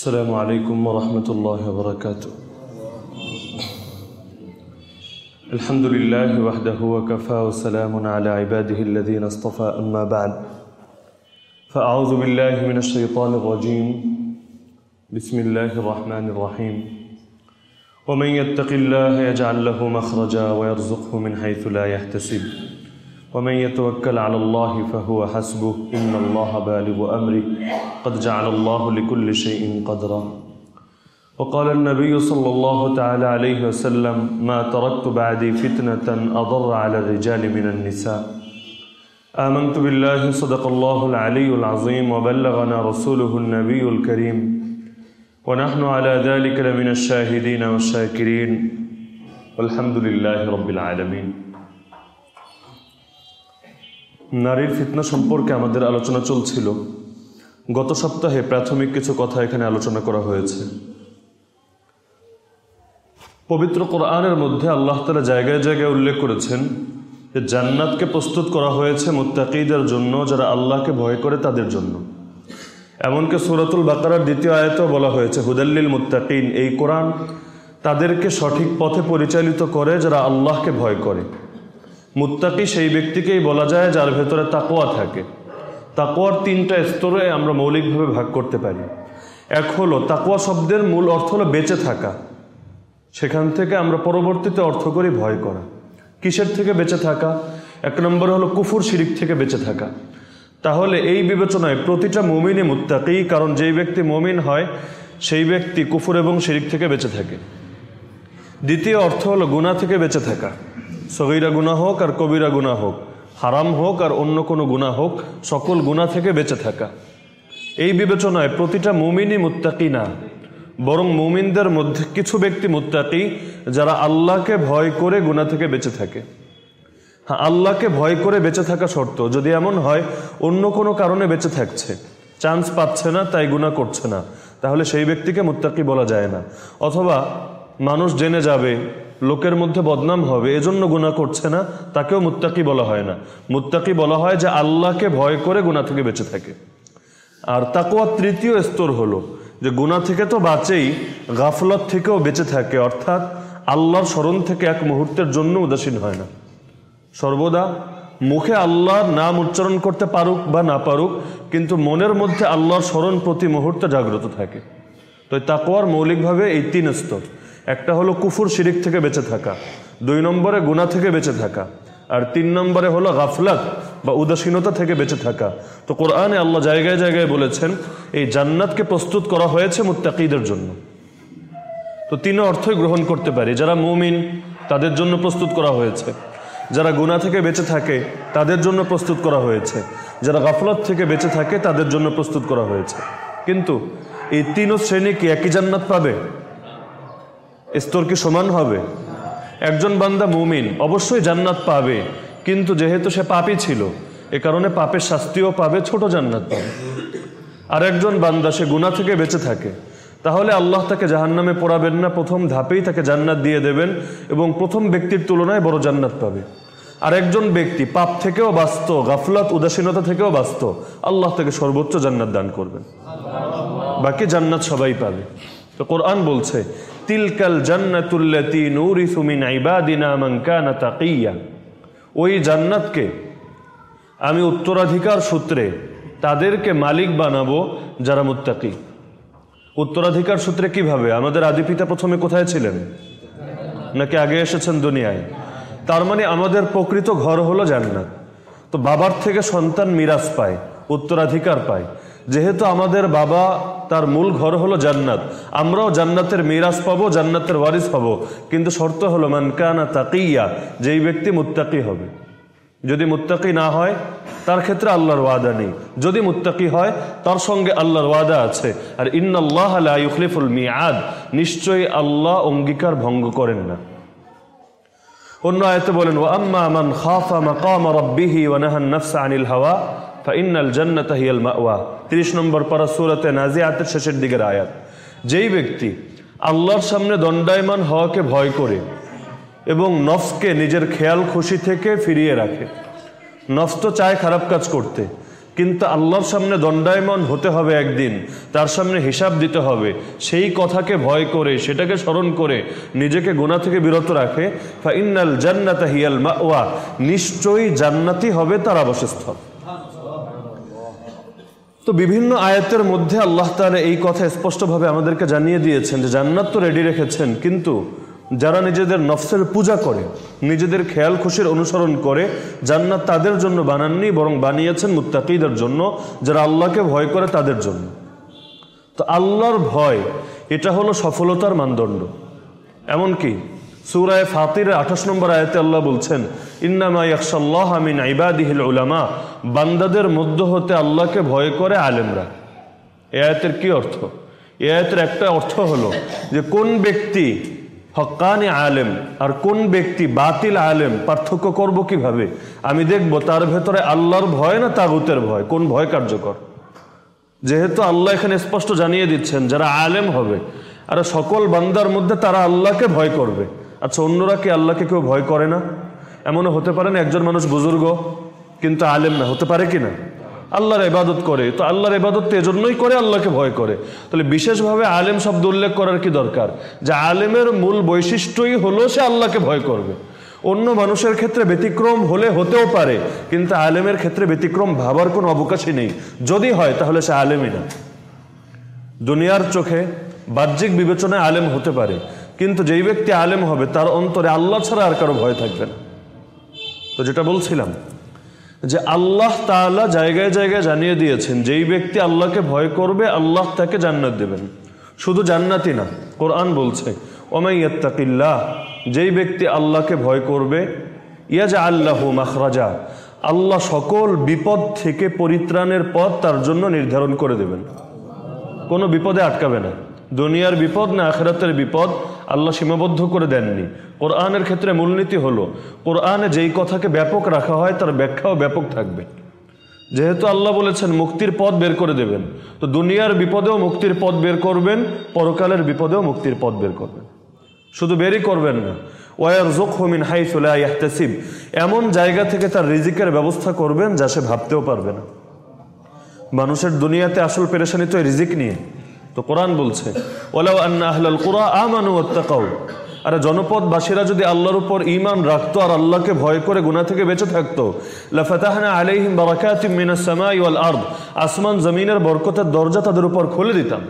السلام عليكم ورحمة الله وبركاته. الحمد لله وحده وكفى وسلام على عباده الذين اصطفى أما بعد. فأعوذ بالله من الشيطان الرجيم. بسم الله الرحمن الرحيم. ومن يتق الله يجعل له مخرجا ويرزقه من حيث لا يحتسب. ومن يتوكل على الله فهو حسبه. إن الله بالغ أمره. قد جعل الله لكل شيء قدرا. وقال النبي صلى الله تعالى عليه وسلم ما تركت بعدي فتنة أضر على الرجال من النساء. آمنت بالله صدق الله العلي العظيم وبلغنا رسوله النبي الكريم. ونحن على ذلك لمن الشاهدين والشاكرين. والحمد لله رب العالمين. নারীর ফিতনা সম্পর্কে আমাদের আলোচনা চলছিল। গত সপ্তাহে প্রাথমিক কিছু কথা এখানে আলোচনা করা হয়েছে। পবিত্র কোরআনের মধ্যে আল্লাহ তালা জায়গায় জায়গায় উল্লেখ করেছেন যে জান্নাতকে প্রস্তুত করা হয়েছে মুত্তাকিদের জন্য, যারা আল্লাহকে ভয় করে তাদের জন্য। এমনকি সুরাতুল বাকারার দ্বিতীয় আয়তেও বলা হয়েছে, হুদাল্লিল মুত্তাকিন এই কোরআন তাদেরকে সঠিক পথে পরিচালিত করে যারা আল্লাহকে ভয় করে। মুত্তাকি সেই ব্যক্তিকেই বলা যায় যার ভেতরে তাকোয়া থাকে। তাকোয়ার তিনটা স্তরে আমরা মৌলিকভাবে ভাগ করতে পারি। এক হলো তাকোয়া শব্দের মূল অর্থ হলো বেঁচে থাকা। সেখান থেকে আমরা পরবর্তীতে অর্থ করি ভয় করা। কিসের থেকে বেঁচে থাকা? এক নম্বর হলো কুফুর শিরিক থেকে বেঁচে থাকা। তাহলে এই বিবেচনায় প্রতিটা মমিনই মুত্তাকি, কারণ যেই ব্যক্তি মমিন হয়, সেই ব্যক্তি কুফুর এবং শিরিক থেকে বেঁচে থাকে। দ্বিতীয় অর্থ হলো গুণা থেকে বেঁচে থাকা। সগিরা গুণা হোক আর কবিরা গুণা হোক। হারাম হোক আর অন্য কোনো গুণা হোক, সকল গুণা থেকে বেঁচে থাকা। এই বিবেচনায় প্রতিটা মুমিনই মুত্তাকি না। বরং মুমিনদের মধ্যে কিছু ব্যক্তি মুত্তাকি যারা আল্লাহকে ভয় করে গুণা থেকে বেঁচে থাকে। হ্যাঁ আল্লাহকে ভয় করে বেঁচে থাকা শর্ত, যদি এমন হয়, অন্য কোনো কারণে বেঁচে থাকছে। চান্স পাচ্ছে না, তাই গুণা করছে না। তাহলে সেই ব্যক্তিকে মুত্তাকি বলা যায় না। অথবা মানুষ জেনে যাবে লোকের মধ্যে বদনাম হবে, এজন্য গুণা করছে না, তাকেও মুত্তাকি বলা হয় না। মুত্তাকি বলা হয় যে আল্লাহকে ভয় করে গুণা থেকে বেঁচে থাকে। আর তাকোয়া তৃতীয় স্তর হলো যে গুণা থেকে তো বাঁচেই, গাফলত থেকেও বেঁচে থাকে, অর্থাৎ আল্লাহর স্মরণ থেকে এক মুহূর্তের জন্য উদাসীন হয় না। সর্বদা মুখে আল্লাহর নাম উচ্চারণ করতে পারুক বা না পারুক, কিন্তু মনের মধ্যে আল্লাহর স্মরণ প্রতি মুহূর্তে জাগ্রত থাকে। তো তাকোয়ার মৌলিকভাবে এই তিন স্তর। একটা হলো কুফুর শিরিক থেকে বেঁচে থাকা, দুই নম্বরে গুণা থেকে বেঁচে থাকা, আর তিন নম্বরে হলো গাফলাত বা উদাসীনতা থেকে বেঁচে থাকা। তো কোরআনে আল্লাহ জায়গায় জায়গায় বলেছেন, এই জান্নাতকে প্রস্তুত করা হয়েছে মুত্তাকিদের জন্য। তো তিন অর্থই গ্রহণ করতে পারি। যারা মুমিন, তাদের জন্য প্রস্তুত করা হয়েছে। যারা গুণা থেকে বেঁচে থাকে, তাদের জন্য প্রস্তুত করা হয়েছে। যারা গাফলত থেকে বেঁচে থাকে, তাদের জন্য প্রস্তুত করা হয়েছে। কিন্তু এই তিনও শ্রেণি কি একই জান্নাত পাবে? স্তর কি সমান হবে? একজন বান্দা মুমিন অবশ্যই জান্নাত পাবে, কিন্তু যেহেতু সে পাপই ছিল, এ কারণে পাপের শাস্তিও পাবে ছোট জান্নাত পাবে। আর একজন বান্দা সে গুণা থেকে বেঁচে থাকে, তাহলে আল্লাহ তাকে জাহান্নামে পড়াবেন না, প্রথম ধাপেই তাকে জান্নাত দিয়ে দেবেন এবং প্রথম ব্যক্তির তুলনায় বড় জান্নাত পাবে। আর একজন ব্যক্তি পাপ থেকেও বাস্ত গাফলাত, উদাসীনতা থেকেও বাস্ত আল্লাহ তাকে সর্বোচ্চ জান্নাত দান করবেন। বাকি জান্নাত সবাই পাবে। তো কোরআন বলছে তিলকাল জান্নাতুল্লাতি নূরিসু মিন ইবাদিনা মান কানা তাকিয়া। ওই জান্নাতকে আমি উত্তরাধিকার সূত্রে তাদেরকে মালিক বানাবো যারা মুত্তাকি। উত্তরাধিকার সূত্রে কীভাবে? আমাদের আদি পিতা প্রথমে কোথায় ছিলেন? নাকি আগে এসেছেন দুনিয়ায়? তার মানে আমাদের প্রকৃত ঘর হলো জান্নাত। তো বাবার থেকে সন্তান মিরাজ পায়, উত্তরাধিকার পায়। যেহেতু আমাদের বাবা তার মূল ঘর হলো জান্নাত। আমরাও জান্নাতের মিরাজ পাবো, জান্নাতের ওয়ারিস পাবো কিন্তু শর্ত হলো মানকানা তাকিয়া, যেই ব্যক্তি মুত্তাকি হবে। যদি মুত্তাকি না হয়, তার ক্ষেত্রে আল্লাহর ওয়াদা নেই। যদি মুত্তাকি হয়, তার সঙ্গে আল্লাহর ওয়াদা আছে। আর ইন্নাল্লাহ লা ইউখলিফুল মিআদ, নিশ্চয়ই আল্লাহ অঙ্গীকার ভঙ্গ করেন না। অন্য আয়তে বলেন ও আম্মা মান খাফা মাকাম রাব্বিহি ওয়া নাহান আনিল হাওয়া। ফাইনাল জান্নাত হিয়াল মাওয়া। 30 নম্বর পারা সূরাতে নাজিআতের শেষের দিকের আয়াত। যেই ব্যক্তি আল্লাহর সামনে দণ্ডায়মান হওয়াকে ভয় করে এবং নফসকে নিজের খেয়াল খুশি থেকে ফিরিয়ে রাখে, নফস তো চায় খারাপ কাজ করতে, কিন্তু আল্লাহর সামনে দণ্ডায়মন হতে হবে একদিন, তার সামনে হিসাব দিতে হবে, সেই কথাকে ভয় করে, সেটাকে স্মরণ করে, নিজেকে গোনা থেকে বিরত রাখে ফা ইন্নাল জান্নাতা হিয়াল মাওয়া। নিশ্চয়ই জান্নাতি হবে তার আবাসস্থল। তো বিভিন্ন আয়াতের মধ্যে আল্লাহ তাআলা এই কথা স্পষ্টভাবে আমাদেরকে জানিয়ে দিয়েছেন যে জান্নাত তো রেডি রেখেছেন, কিন্তু যারা নিজেদের নফসের পূজা করে, নিজেদের খেয়াল খুশির অনুসরণ করে, জান্নাত তাদের জন্য বানাননি, বরং বানিয়েছেন মুত্তাকিদের জন্য, যারা আল্লাহকে ভয় করে তাদের জন্য। তো আল্লাহর ভয়, এটা হলো সফলতার মানদণ্ড। এমনকি সুরায় ফাতিরের আঠাশ নম্বর আয়াতে আল্লাহ বলছেন, ইন্নামা আমিন উলামা বান্দাদের মধ্য হতে আল্লাহকে ভয় করে আলেমরা। এ আয়াতের কি অর্থ? এ আয়াতের একটা অর্থ হলো যে কোন ব্যক্তি হকানি আলেম আর কোন ব্যক্তি বাতিল আলেম, পার্থক্য করব কীভাবে? আমি দেখব তার ভেতরে আল্লাহর ভয় না তাগুতের ভয়? কোন ভয় কার্যকর? যেহেতু আল্লাহ এখানে স্পষ্ট জানিয়ে দিচ্ছেন যারা আলেম হবে, আর সকল বান্দার মধ্যে তারা আল্লাহকে ভয় করবে। আচ্ছা অন্যরা কি আল্লাহকে কেউ ভয় করে না? এমনও হতে পারে না, একজন মানুষ বুজুর্গ, কিন্তু আলেম না, হতে পারে কি না? আল্লাহর ইবাদত করে, তো আল্লাহর ইবাদত তো এজন্যই করে, আল্লাহকে ভয় করে। তাহলে বিশেষভাবে আলেম শব্দ উল্লেখ করার কি দরকার? যে আলেমের মূল বৈশিষ্ট্যই হলো সে আল্লাহকে ভয় করবে। অন্য মানুষের ক্ষেত্রে ব্যতিক্রম হলে হতেও পারে, কিন্তু আলেমের ক্ষেত্রে ব্যতিক্রম ভাবার কোনো অবকাশই নেই। যদি হয়, তাহলে সে আলেমই না। দুনিয়ার চোখে বাহ্যিক বিবেচনায় আলেম হতে পারে। কিন্তু যেই ব্যক্তি আলেম হবে, তার অন্তরে আল্লাহ ছাড়া আর কারও ভয় থাকবে না। তো যেটা বলছিলাম, যে আল্লাহ তাআলা জায়গায় জায়গায় জানিয়ে দিয়েছেন, যেই ব্যক্তি আল্লাহকে ভয় করবে, আল্লাহ তাকে জান্নাত দেবেন। শুধু জান্নাতই না, কোরআন বলছে ওমাইয়াত্তাকিল্লাহ যেই ব্যক্তি আল্লাহকে ভয় করবে ইয়াজা আল্লাহ মাখরাজা আল্লাহ সকল বিপদ থেকে পরিত্রাণের পথ তার জন্য নির্ধারণ করে দেবেন। কোনো বিপদে আটকাবে না। দুনিয়ার বিপদ না আখেরাতের বিপদ আল্লাহ সীমাবদ্ধ করে দেননি। কোরআনের ক্ষেত্রে মূলনীতি হলো, কোরআনে যেই কথাকে ব্যাপক রাখা হয়, তার ব্যাখ্যাও ব্যাপক থাকবে। যেহেতু আল্লাহ বলেছেন, মুক্তির পথ বের করে দেবেন, তো দুনিয়ার বিপদেও মুক্তির পথ বের করবেন, পরকালের বিপদেও মুক্তির পথ বের করবেন। শুধু বেরই করবেন না। ওয়ার জোক হোমিন হাই ইয়াহতাসিব। এমন জায়গা থেকে তার রিজিকের ব্যবস্থা করবেন যা সে ভাবতেও পারবে না। মানুষের দুনিয়াতে আসল পেরেশানি তো রিজিক নিয়ে। তো কোরআন বলছে ওলাও আন্না আরে জনপদবাসীরা যদি আল্লাহর উপর ঈমান রাখতো আর আল্লাহকে ভয় করে গুনাহ থেকে বেঁচে থাকতো আসমান জমিনের বরকতের দরজা তাদের উপর খুলে দিতাম।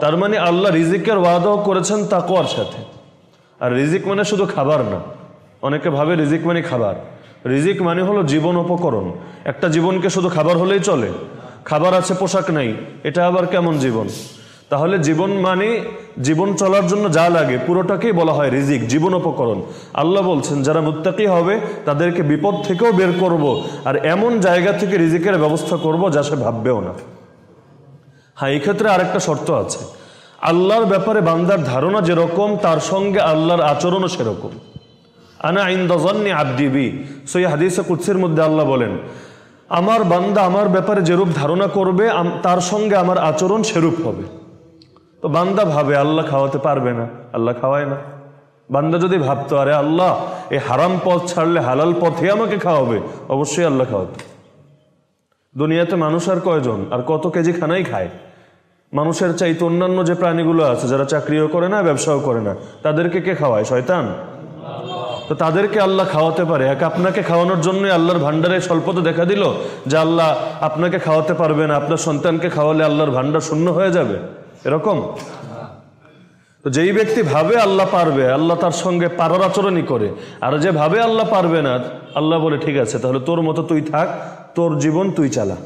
তার মানে আল্লাহ রিজিকের ওয়াদাও করেছেন তাকওয়ার সাথে। আর রিজিক মানে শুধু খাবার না, অনেকে ভাবে রিজিক মানে খাবার। রিজিক মানে হলো জীবন উপকরণ। একটা জীবনকে শুধু খাবার হলেই চলে খাবার আছে, পোশাক নাই, এটা আবার কেমন জীবন? তাহলে জীবন মানে জীবন চলার জন্য যা লাগে, পুরোটাকেই বলা হয় রিজিক, জীবন উপকরণ। আল্লাহ বলছেন, যারা মুত্তাকি হবে, তাদেরকে বিপদ থেকেও বের করব, আর এমন জায়গা থেকে রিজিকের ব্যবস্থা করব যা সে ভাববেও না। হ্যাঁ এই ক্ষেত্রে আরেকটা শর্ত আছে। আল্লাহর ব্যাপারে বান্দার ধারণা যেরকম, তার সঙ্গে আল্লাহর আচরণও সেরকম। আনা ইন্দাজন্নি আব্দিবি সই হাদিসে কুৎসির মধ্যে আল্লাহ বলেন আমার বান্দা আমার ব্যাপারে যেরূপ ধারণা করবে তার সঙ্গে আমার আচরণ সেরূপ হবে। তো বান্দা ভাবে, আল্লাহ খাওয়াতে পারবে না। আল্লাহ খাওয়ায় না। বান্দা যদি ভাবতো, আরে আল্লাহ এই হারাম পথ ছাড়লে হালাল পথে আমাকে খাওয়াবে, অবশ্যই আল্লাহ খাওয়াতো। দুনিয়াতে মানুষ আর কয়জন? আর কত কেজি খানাই খায়? মানুষের চাইতে অন্যান্য যে প্রাণীগুলো আছে, যারা চাকরিও করে না, ব্যবসাও করে না, তাদেরকে কে খাওয়ায়? শয়তান? তো তাদেরকে আল্লাহ খাওয়াতে পারে। এক আপনাকে খাওয়ানোর জন্যই আল্লাহর ভান্ডারে স্বল্পতা দেখা দিল যে আল্লাহ আপনাকে খাওয়াতে পারবে না। আপনার সন্তানকে খাওয়ালে আল্লাহর ভান্ডার শূন্য হয়ে যাবে। এরকম? তো যেই ব্যক্তি ভাবে আল্লাহ পারবে, আল্লাহ তার সঙ্গে পারার আচরণই করে। আর যে ভাবে আল্লাহ পারবে না, আল্লাহ বলে, ঠিক আছে, তাহলে তোর মতো তুই থাক, তোর জীবন তুই চালা।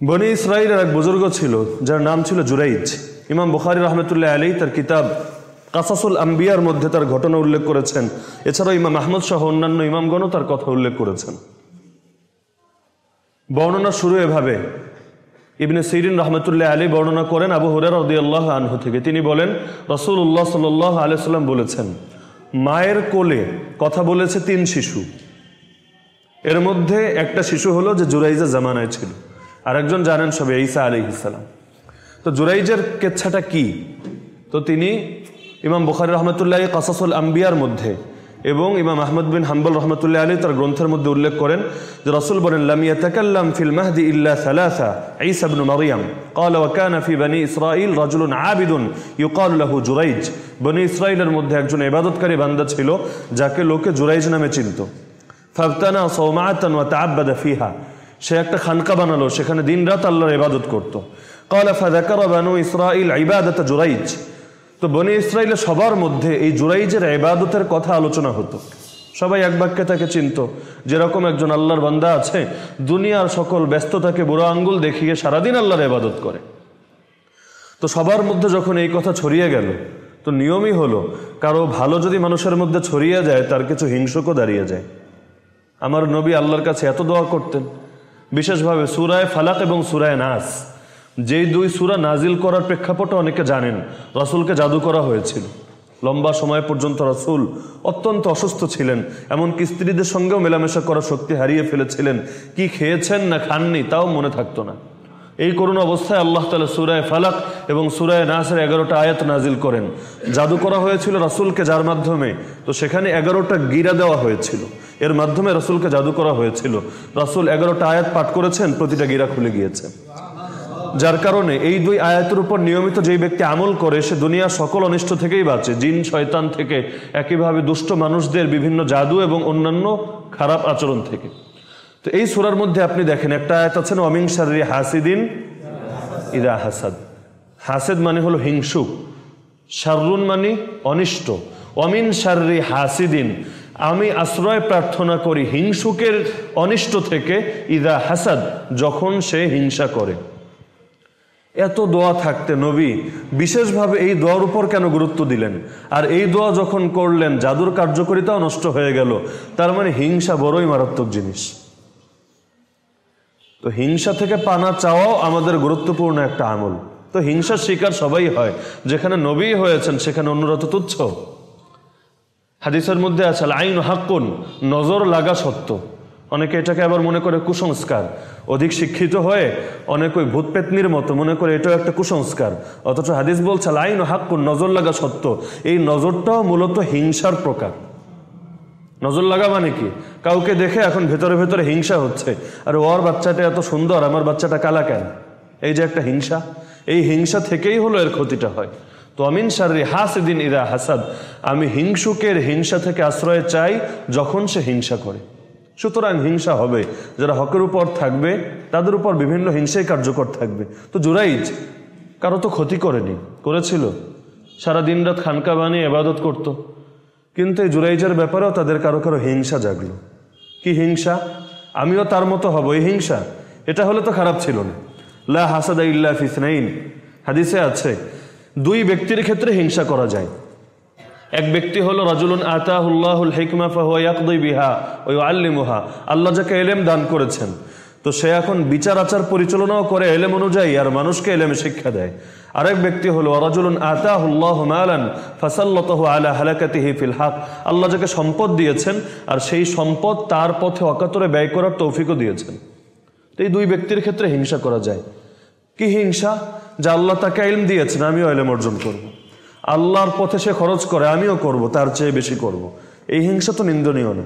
বনি ইসরায়েলের এক বুজুর্গ ছিল, যার নাম ছিল জুরাইজ। ইমাম বুখারি রহমতুল্লাহ আলী তার কিতাব কাসাসুল আম্বিয়ার মধ্যে তার ঘটনা উল্লেখ করেছেন। এছাড়াও ইমাম আহমদ সহ অন্যান্য ইমামগণও তার কথা উল্লেখ করেছেন। বর্ণনা শুরু এভাবে। ইবনে সিরিন রহমতুল্লাহ আলী বর্ণনা করেন আবু হুরের রদিয়াল্লাহ আনহু থেকে। তিনি বলেন রসুল্লাহ সাল আলিয়াল্লাম বলেছেন, মায়ের কোলে কথা বলেছে তিন শিশু। এর মধ্যে একটা শিশু হলো যে জুরাইজা জামানায় ছিল। আরেকজন জানেন সবে ঈসা আলী ইসালাম তো জুরাইজের কেচ্ছাটা কি? তো তিনি ইমাম বুখারি রহমতুল্লাহ কাসাসুল আম্বিয়ার মধ্যে এবং ইমাম আহমদ বিন হাম্বল রহমতুল্লাহ আলী তার গ্রন্থের মধ্যে উল্লেখ করেন যে রসুল বলেন লাম ইয়াতাকাল্লাম ফিল মাহদি ইল্লা সালাসা ঈসা ইবনে মারইয়াম قال وكان في بني اسرائيل رجل عابد يقال له جريج বনি ইসরাইলের মধ্যে একজন ইবাদতকারী বান্দা ছিল যাকে লোকে জুরাইজ নামে চিনত ফাবতানা সৌমাতান ওয়া তাআব্বাদা ফিহা সে একটা খানকা বানালো সেখানে দিনরাত আল্লাহর ইবাদত করত قال فذكر بنو اسرائيل عباده جريج তো বনে ইসরায়েলের সবার মধ্যে এই জুরাইজের এবাদতের কথা আলোচনা হতো। সবাই এক বাক্যে তাকে চিনত, যেরকম একজন আল্লাহর বান্দা আছে, দুনিয়ার সকল ব্যস্ততাকে বুড়ো আঙ্গুল দেখিয়ে সারাদিন আল্লাহর এবাদত করে। তো সবার মধ্যে যখন এই কথা ছড়িয়ে গেল, তো নিয়মই হলো, কারও ভালো যদি মানুষের মধ্যে ছড়িয়ে যায়, তার কিছু হিংসকও দাঁড়িয়ে যায়। আমার নবী আল্লাহর কাছে এত দোয়া করতেন, বিশেষভাবে সুরায় ফালাক এবং সুরায় নাস। যেই দুই সুরা নাজিল করার প্রেক্ষাপটে অনেকে জানেন, রাসুলকে জাদু করা হয়েছিল। লম্বা সময় পর্যন্ত রাসুল অত্যন্ত অসুস্থ ছিলেন, এমনকি স্ত্রীদের সঙ্গেও মেলামেশা করার শক্তি হারিয়ে ফেলেছিলেন। কি খেয়েছেন না খাননি তাও মনে থাকতো না। এই করুণ অবস্থায় আল্লাহ তালা সুরায় ফালাক এবং সুরায় নাসের এগারোটা আয়াত নাজিল করেন। জাদু করা হয়েছিল রাসুলকে, যার মাধ্যমে, তো সেখানে এগারোটা গিরা দেওয়া হয়েছিল। এর মাধ্যমে রাসুলকে জাদু করা হয়েছিল। রাসুল এগারোটা আয়াত পাঠ করেছেন, প্রতিটা গিরা খুলে গিয়েছে। যার কারণে এই দুই আয়াতের উপর নিয়মিত যেই ব্যক্তি আমল করে, সে দুনিয়া সকল অনিষ্ট থেকেই বাঁচে। জিন, শয়তান থেকে একইভাবে দুষ্ট মানুষদের বিভিন্ন জাদু এবং অন্যান্য খারাপ আচরণ থেকে। তো এই সুরার মধ্যে আপনি দেখেন, একটা আয়াত আছেন অমিন শারি হাসিদিন ইদা হাসাদ। হাসেদ মানে হলো হিংসুক শাররুন মানে অনিষ্ট। অমিন শারি হাসিদিন, আমি আশ্রয় প্রার্থনা করি হিংসুকের অনিষ্ট থেকে ইদা হাসাদ, যখন সে হিংসা করে। এত দোয়া থাকতে নবী বিশেষভাবে এই দোয়ার উপর কেন গুরুত্ব দিলেন? আর এই দোয়া যখন করলেন, জাদুর কার্যকরিতাও নষ্ট হয়ে গেল। তার মানে হিংসা বড়ই মারাত্মক জিনিস। তো হিংসা থেকে পানা চাওয়াও আমাদের গুরুত্বপূর্ণ একটা আমল। তো হিংসার শিকার সবাই হয়। যেখানে নবী হয়েছেন, সেখানে অন্যরা তো তুচ্ছ। হাদিসের মধ্যে আছে আইন হাক্কুন, নজর লাগা সত্য। অনেকে এটাকে আবার মনে করে কুসংস্কার। অধিক শিক্ষিত হয়ে অনেক ওই ভূতপেতনির মতো মনে করে এটাও একটা কুসংস্কার। অথচ হাদিস বলছে, লাইন হাক্কুন, নজর লাগা সত্য। এই নজরটাও মূলত হিংসার প্রকার। নজর লাগা মানে কি? কাউকে দেখে এখন ভেতরে ভেতরে হিংসা হচ্ছে। আর ওর বাচ্চাটা এত সুন্দর, আমার বাচ্চাটা কালা কেন? এই যে একটা হিংসা। এই হিংসা থেকেই হলো এর ক্ষতিটা হয়। তো আমিন শারি হাসিদিন ইরা হাসাদ, আমি হিংসুকের হিংসা থেকে আশ্রয় চাই যখন সে হিংসা করে। সুতরাং হিংসা হবে। যারা হকের উপর থাকবে, তাদের উপর বিভিন্ন হিংসাই কার্যকর থাকবে। তো জুরাইজ, কারও তো ক্ষতি করেনি, করেছিল। সারা দিন রাত খানকা বানিয়ে এবাদত করত। কিন্তু এই জুরাইজের ব্যাপারেও তাদের কারও কারও হিংসা জাগলো। কি হিংসা? আমিও তার মতো হব, এই হিংসা? এটা হলে তো খারাপ ছিল না। লা হাসাদা ইল্লা ফিসনাইন হাদিসে আছে, দুই ব্যক্তির ক্ষেত্রে হিংসা করা যায়। এক ব্যক্তি হলো রাজুলুন আতাহুল্লাহুল হিকমা ফাহুয়াকদই বিহা ওই আল্লিমুহা আল্লাহ যাকে এলেম দান করেছেন। তো সে এখন বিচার, আচার পরিচালনাও করে এলেম অনুযায়ী আর মানুষকে এলেম শিক্ষা দেয়। আরেক ব্যক্তি হলো রাজুলুন আতাহুল্লাহ মালান ফাসাল্লাহ আলা হালাকাতিহি ফিল হাক। আল্লাহ যাকে সম্পদ দিয়েছেন আর সেই সম্পদ তার পথে অকাতরে ব্যয় করার তৌফিকও দিয়েছেন। তো এই দুই ব্যক্তির ক্ষেত্রে হিংসা করা যায়। কি হিংসা? যে আল্লাহ তাকে ইলম দিয়েছেন, আমিও এলেম অর্জন করব। আল্লাহর পথে সে খরচ করে, আমিও করব, তার চেয়ে বেশি করব। এই হিংসা তো নিন্দনীয় না।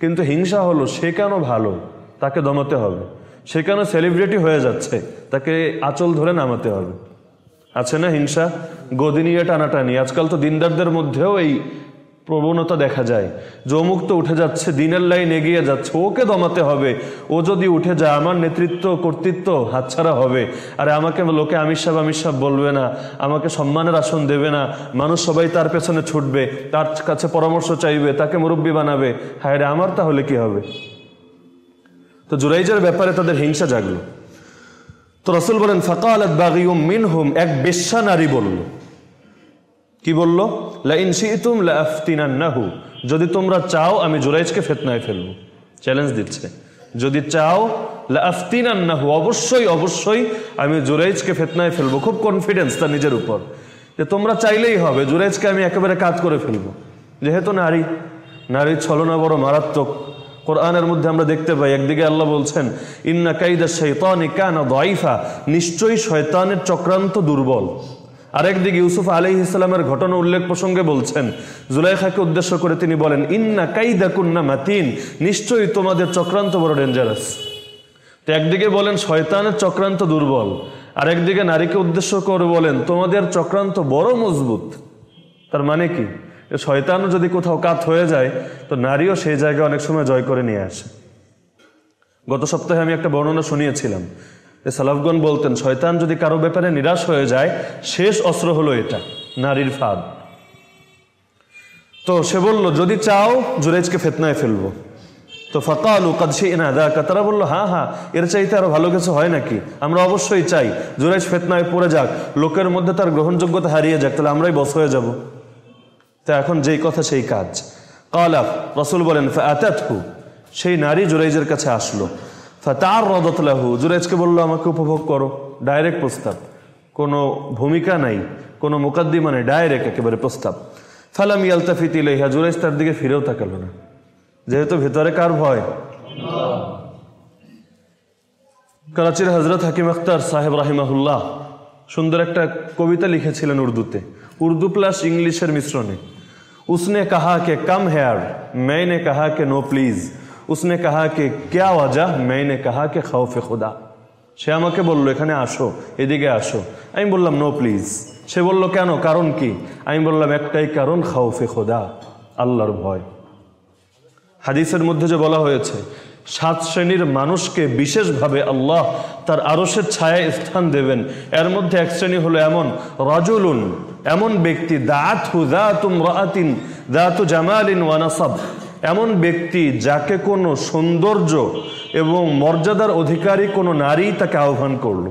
কিন্তু হিংসা হলো, সে কেন ভালো? তাকে দমাতে হবে। সে কেন সেলিব্রিটি হয়ে যাচ্ছে? তাকে আচল ধরে নামাতে হবে। আছে না হিংসা? গদি নিয়ে টানাটানি। আজকাল তো দিনদারদের মধ্যেও এই প্রবণতা দেখা যায়। যে অমুক তো উঠে যাচ্ছে, দিনের লাইন এগিয়ে যাচ্ছে। ওকে দমাতে হবে। ও যদি উঠে যায়, আমার নেতৃত্ব, কর্তৃত্ব হাতছাড়া হবে। আর আমাকে লোকে আমির সাহেব আমির সাহেব বলবে না। আমাকে সম্মানের আসন দেবে না। মানুষ সবাই তার পেছনে ছুটবে। তার কাছে পরামর্শ চাইবে। তাকে মুরব্বী বানাবে। হায় রে, আমার তাহলে কি হবে? তো জুরাইজের ব্যাপারে তাদের হিংসা জাগলো। তো রসুল বলেন ফকাল বাগিউম মিনহুম। এক বেশ্যা নারী বলল কি বলল? লাফতিনান্নাহু যদি তোমরা চাও, আমি জুরাইজকে ফেতনায় ফেলব। চ্যালেঞ্জ দিচ্ছে। যদি চাও লাফতিনান্নাহু অবশ্যই অবশ্যই, আমি জুরাইজকে ফেতনায় ফেলব। খুব কনফিডেন্স তার নিজের উপর। যে তোমরা চাইলেই হবে জুরাইজকে আমি একেবারে কাজ করে ফেলব। যেহেতু নারী, নারীর ছলনা বড় মারাত্মক। কোরআনের মধ্যে আমরা দেখতে পাই, একদিকে আল্লাহ বলছেন, ইন্না কাইদা শৈতানি কানা দয়ফা নিশ্চয়ই শয়তানের চক্রান্ত দুর্বল। আরেকদিকে ইউসুফ আলী ইসলামের ঘটনা উল্লেখ প্রসঙ্গে বলছেন, জুলাইখাকে উদ্দেশ্য করে তিনি বলেন, ইন্না কাইদা কুন্না মাতিন, নিশ্চয়ই তোমাদের চক্রান্ত বড় ডেঞ্জারাস তো একদিকে বলেন, শয়তানের চক্রান্ত দুর্বল। আরেকদিকে নারীকে উদ্দেশ্য করে বলেন, তোমাদের চক্রান্ত বড় মজবুত। তার মানে কি? শয়তানও যদি কোথাও কাত হয়ে যায়, তো নারীও সেই জায়গায় অনেক সময় জয় করে নিয়ে আসে। গত সপ্তাহে আমি একটা বর্ণনা শুনিয়েছিলাম। সালাফগণ বলতেন, শয়তান যদি কারও ব্যাপারে নিরাশ হয়ে যায়, শেষ অস্ত্র হলো এটা, নারীর ফাঁদ। তো সে বলল, যদি চাও জুরেজকে ফেতনায় ফেলব। তো ফাঁকা আলু কাদশি এনা দাকা, তারা বলল হ্যাঁ হ্যাঁ এর চাইতে আরও ভালো কিছু হয় নাকি? আমরা অবশ্যই চাই জুরেজ ফেতনায় পড়ে যাক, লোকের মধ্যে তার গ্রহণযোগ্যতা হারিয়ে যাক, তাহলে আমরাই বস হয়ে যাব। তা এখন যেই কথা, সেই কাজ। কালাফ রসুল বলেন সেই নারী জুরাইজের কাছে আসলো। তার রদতলাহু জুরাইজকে বলল, আমাকে উপভোগ করো। ডাইরেক্ট প্রস্তাব। কোনো ভূমিকা নাই, কোনো মোকাদ্দিমা নেই ডাইরেক্ট একেবারে প্রস্তাব। ফালাম ইয়ালতাফিত ইলাইহা। জুরাইজ তার দিকে ফিরেও তাকালো না। যেহেতু ভেতরে কার ভয়? করাচির হজরত হাকিম আখতার সাহেব রাহিমাহুল্লাহ সুন্দর একটা কবিতা লিখেছিলেন উর্দুতে। উর্দু প্লাস ইংলিশের মিশ্রণে। উসনে কাহা কে কাম হেয়ার মেনে কাহা কে নো প্লিজ। उसने कहा कि क्या वजह मैंने कहा कि खौफ खुदा সে আমাকে বলল এখানে আসো এদিকে আসো আমি বললাম নো প্লিজ সে বলল কেন কারণ কি আমি বললাম একটাই কারণ খাউফে খোদা আল্লাহর ভয় হাদিসের মধ্যে যে বলা হয়েছে সাত শ্রেণীর মানুষকে বিশেষভাবে আল্লাহ তার আরসের ছায়ায় স্থান দেবেন এর মধ্যে এক শ্রেণী হলো এমন রাজুলুন এমন ব্যক্তি দাতু দাতুম রাতিন দাতু জামালিন ওয়ানাসাব এমন ব্যক্তি যাকে কোনো সৌন্দর্য এবং মর্যাদার অধিকারী কোনো নারী তাকে আহ্বান করল।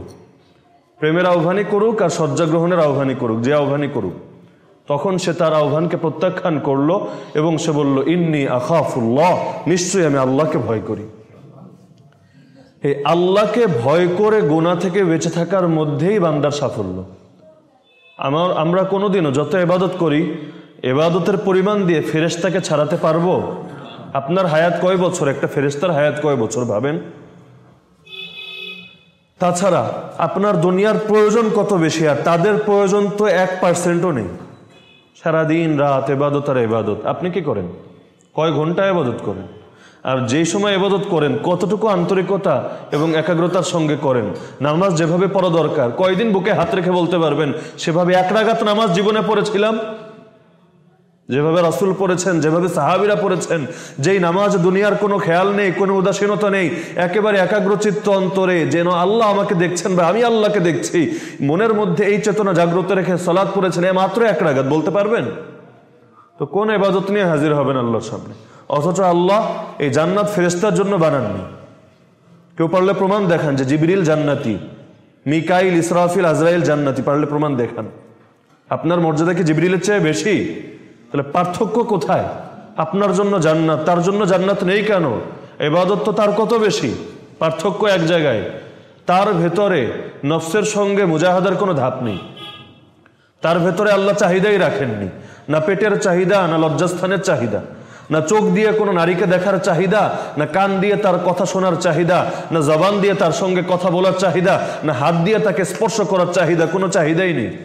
প্রেমের আহ্বানই করুক আর শয্যা গ্রহণের আহ্বানই করুক, যে আহ্বানই করুক। তখন সে তার আহ্বানকে প্রত্যাখ্যান করল এবং সে বলল, ইন্নি আখাফুল্লাহ, নিশ্চয়ই আমি আল্লাহকে ভয় করি। এই আল্লাহকে ভয় করে গোনা থেকে বেঁচে থাকার মধ্যেই বান্দার সাফল্য। আমার, আমরা কোনোদিনও যত এবাদত করি এবাদতের পরিমাণ দিয়ে ফেরেশতাকে ছাড়াতে পারব? আপনার হায়াত কয় বছর? একটা ফেরেশতার হায়াত কয় বছর ভাবেন? তাছাড়া আপনার দুনিয়ার প্রয়োজন কত বেশি আর তাদের প্রয়োজন তো এক পার্সেন্টও নেই। সারাদিন রাত এবাদত আর এবাদত। আপনি কি করেন? কয় ঘণ্টা এবাদত করেন? আর যেই সময় এবাদত করেন, কতটুকু আন্তরিকতা এবং একাগ্রতার সঙ্গে করেন? নামাজ যেভাবে পড়া দরকার, কয়দিন বুকে হাত রেখে বলতে পারবেন, সেভাবে এক রাগাত নামাজ জীবনে পড়েছিলাম? যেভাবে রাসুল পড়েছেন, যেভাবে সাহাবিরা পড়েছেন, যেই নামাজ দুনিয়ার কোনো খেয়াল নেই, কোনো উদাসীনতা নেই, একেবারে একাগ্রচিত্ত অন্তরে যেন আল্লাহ আমাকে দেখছেন বা আমি আল্লাহকে দেখছি, মনের মধ্যে এই চেতনা জাগ্রত রেখে সলাদ পড়েছেন, এ মাত্র এক রাগাত, বলতে পারবেন? তো কোন এবাদত নিয়ে হাজির হবেন আল্লাহর সামনে? অথচ আল্লাহ এই জান্নাত ফেরেস্তার জন্য বানাননি। কেউ পারলে প্রমাণ দেখান যে জিবরিল জান্নাতি, মিকাইল, ইসরাফিল, আজরাইল জান্নাতি, পারলে প্রমাণ দেখান। আপনার মর্যাদা কি জিবরিলের চেয়ে বেশি? তাহলে পার্থক্য কোথায়? আপনার জন্য জান্নাত, তার জন্য জান্নাত নেই কেন? এবাদত তো তার কত বেশি? পার্থক্য এক জায়গায়। তার ভেতরে নফসের সঙ্গে মুজাহাদার কোনো ধাপ নেই। তার ভেতরে আল্লাহ চাহিদাই রাখেননি। না পেটের চাহিদা, না লজ্জাস্থানের চাহিদা, না চোখ দিয়ে কোনো নারীকে দেখার চাহিদা, না কান দিয়ে তার কথা শোনার চাহিদা, না জবান দিয়ে তার সঙ্গে কথা বলার চাহিদা, না হাত দিয়ে তাকে স্পর্শ করার চাহিদা, কোনো চাহিদাই নেই।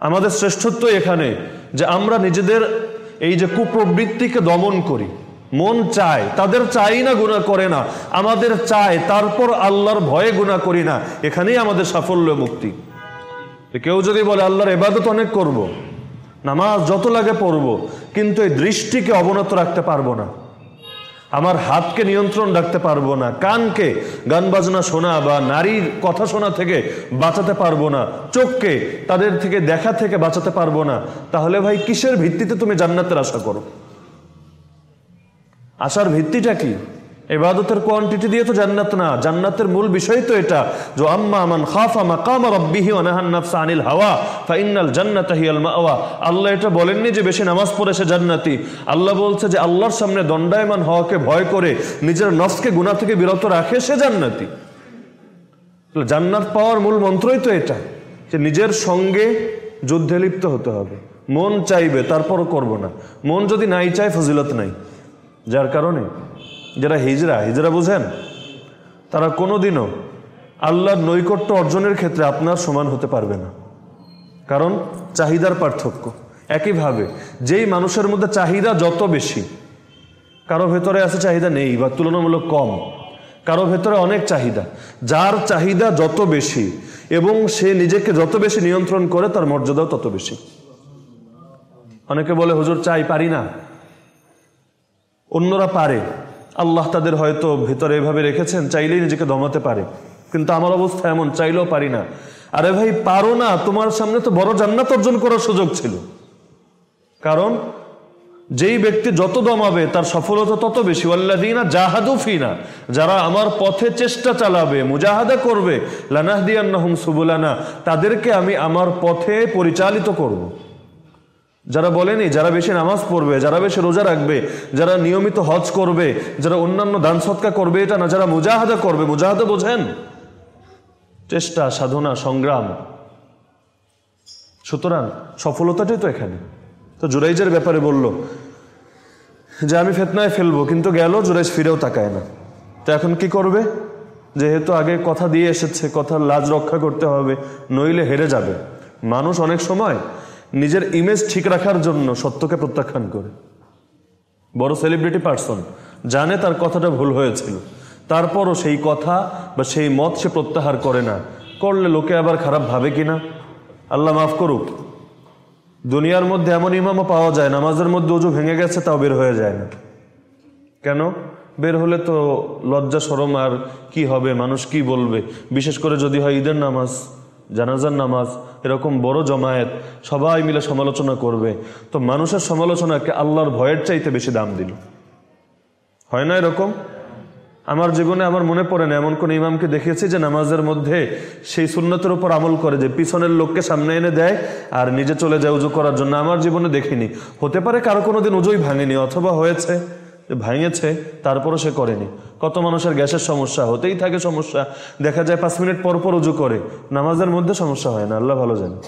আমাদের শ্রেষ্ঠত্ব এখানে যে আমরা নিজেদের এই যে কুপ্রবৃত্তিকে দমন করি। মন চায়, তাদের চাই না গুণা করে না, আমাদের চায়, তারপর আল্লাহর ভয়ে গুণা করি না। এখানেই আমাদের সাফল্য মুক্তি। কেউ যদি বলে, আল্লাহর এবাদত অনেক করব। নামাজ যত লাগে পড়ব, কিন্তু এই দৃষ্টিকে অবনত রাখতে পারব না। আমার হাতকে নিয়ন্ত্রণ রাখতে পারব না, কানকে, গান বাজনা শোনা বা নারীর কথা শোনা থেকে বাঁচাতে পারব না, চোখকে, তাদের থেকে দেখা থেকে বাঁচাতে পারব না, তাহলে ভাই কিসের ভিত্তিতে তুমি জান্নাতের আশা করো? আশার ভিত্তিটা কি? এবাদতের কোয়ান্টিটি দিয়ে তো জান্নাত না। জান্নাতের মূল বিষয় তো এটা যে আম্মা আমান খাফা মাকামা রাব্বিহি ওয়া নাহান নাফসা আনিল হাওয়া ফাইনাল জান্নাতা হিয়াল মাওয়া। আল্লাহ এটা বলেননি যে বেশি নামাজ পড়ে সে জান্নাতি। আল্লাহ বলছে যে আল্লাহর সামনে দণ্ডায়মান হওয়াকে ভয় করে নিজের নফসকে গুনাহ থেকে বিরত রাখে সে জান্নাতি। জান্নাত পাওয়ার মূল মন্ত্রই তো এটা, যে নিজের সঙ্গে যুদ্ধে লিপ্ত হতে হবে। মন চাইবে, তারপরও করব না। মন যদি নাই, চায় ফজিলত নাই। যার কারণে যারা হিজরা হিজরা বুঝেন? তারা কোনোদিনও আল্লাহর নৈকট্য অর্জনের ক্ষেত্রে আপনার সমান হতে পারবে না। কারণ চাহিদার পার্থক্য। একইভাবে, যেই মানুষের মধ্যে চাহিদা যত বেশি, কারও ভেতরে আছে চাহিদা নেই বা তুলনামূলক কম। কারও ভেতরে অনেক চাহিদা। যার চাহিদা যত বেশি এবং সে নিজেকে যত বেশি নিয়ন্ত্রণ করে, তার মর্যাদাও তত বেশি। অনেকে বলে, হুজুর, চাই পারি না। অন্যরা পারে। আল্লাহ তাদের হয়তো ভেতরে এভাবে রেখেছেন, চাইলেই নিজেকে দমাতে পারে। কিন্তু আমার অবস্থা এমন, চাইলেও পারি না। আরে ভাই, পারো না, তোমার সামনে তো বড় জান্নাত অর্জন করার সুযোগ ছিল। কারণ যেই ব্যক্তি যত দমাবে, তার সফলতা তত বেশি। ওয়াল্লাদিনা জাহাদু ফিনা, যারা আমার পথে চেষ্টা চালাবে, মুজাহাদা করবে, লানাহদিয়ান্নাহুম সুবুলানা, তাদেরকে আমি আমার পথে পরিচালিত করব। যারা বলেনি, যারা বেশি নামাজ পড়বে, যারা বেশি রোজা রাখবে, যারা নিয়মিত হজ করবে, যারা অন্যান্য দান সৎকা করবে, এটা না, যারা মুজাহাদা করবে, মুজাহাদা বোঝেন? চেষ্টা, সাধনা, সংগ্রাম। সুতরাং সফলতাটাই তো এখানে। তো জুরাইজের ব্যাপারে বলল যে, আমি ফেতনায় ফেলব, কিন্তু গেল, জুরাইজ ফিরেও তাকায় না। তো এখন কি করবে? যেহেতু আগে কথা দিয়ে এসেছে, কথার লাজ রক্ষা করতে হবে, নইলে হেরে যাবে। মানুষ অনেক সময় নিজের ইমেজ ঠিক রাখার জন্য সত্যকে প্রত্যাখ্যান করে। বড় সেলিব্রিটি পার্সন জানে তার কথাটা ভুল হয়েছিল। তারপরও সেই কথা বা সেই মত সে প্রত্যাহার করে না। করলে লোকে আবার খারাপ ভাবে কিনা? আল্লাহ মাফ করুক। দুনিয়ার মধ্যে এমন ইমামও পাওয়া যায়, নামাজের মধ্যে উজু ভেঙে গেছে তাও বের হয়ে যায় না। কেন? বের হলে তো লজ্জা, সরম, আর কি হবে? মানুষ কি বলবে? বিশেষ করে যদি হয় ঈদের নামাজ। জানাজার নামাজ, এরকম বড় জমায়েত, সবাই মিলে সমালোচনা করবে। তো মানুষের সমালোচনাকে আল্লাহর ভয়ের চাইতে বেশি দাম দিল। হয় না এরকম? আমার জীবনে আমার মনে পড়ে না, এমন কোন ইমামকে দেখেছি যে নামাজের মধ্যে সেই সুন্নতের উপর আমল করে, যে পিছনের লোককে সামনে এনে দেয় আর নিজে চলে যায় উজু করার জন্য। আমার জীবনে দেখিনি। হতে পারে কারও কোনোদিন উজুই ভাঙেনি, অথবা হয়েছে, ভাঙেছে, তারপরও সে করেনি। কত মানুষের গ্যাসের সমস্যা, হতেই থাকে সমস্যা। দেখা যায় পাঁচ মিনিট পর পর উজু করে, নামাজের মধ্যে সমস্যা হয় না, আল্লাহ ভালো জানে।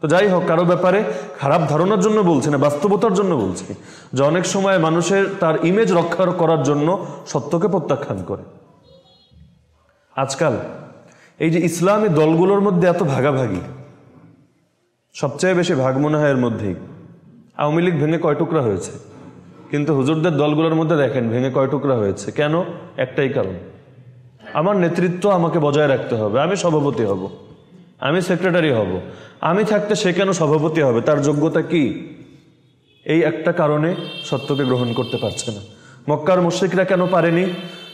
তো যাই হোক, কারও ব্যাপারে খারাপ ধারণার জন্য বলছি না, বাস্তবতার জন্য বলছি। যে অনেক সময় মানুষের তার ইমেজ রক্ষা করার জন্য সত্যকে প্রত্যাখ্যান করে। আজকাল এই যে ইসলামী দলগুলোর মধ্যে এত ভাগাভাগি, সবচেয়ে বেশি ভাগ মনে হয় এর মধ্যেই। আওয়ামী লীগ ভেঙে কয় টুকরা হয়েছে? কিন্তু হুজুরদের দলগুলোর মধ্যে দেখেন ভেঙে কয় টুকরা হয়েছে কেন একটাই কারণ আমার নেতৃত্ব আমাকে বজায় রাখতে হবে আমি সভাপতি হব আমি সেক্রেটারি হব আমি থাকতে সে কেন সভাপতি হবে তার যোগ্যতা কি এই একটা কারণে সত্যকে গ্রহণ করতে পারছে না মক্কার মুশ্রিকরা কেন পারেনি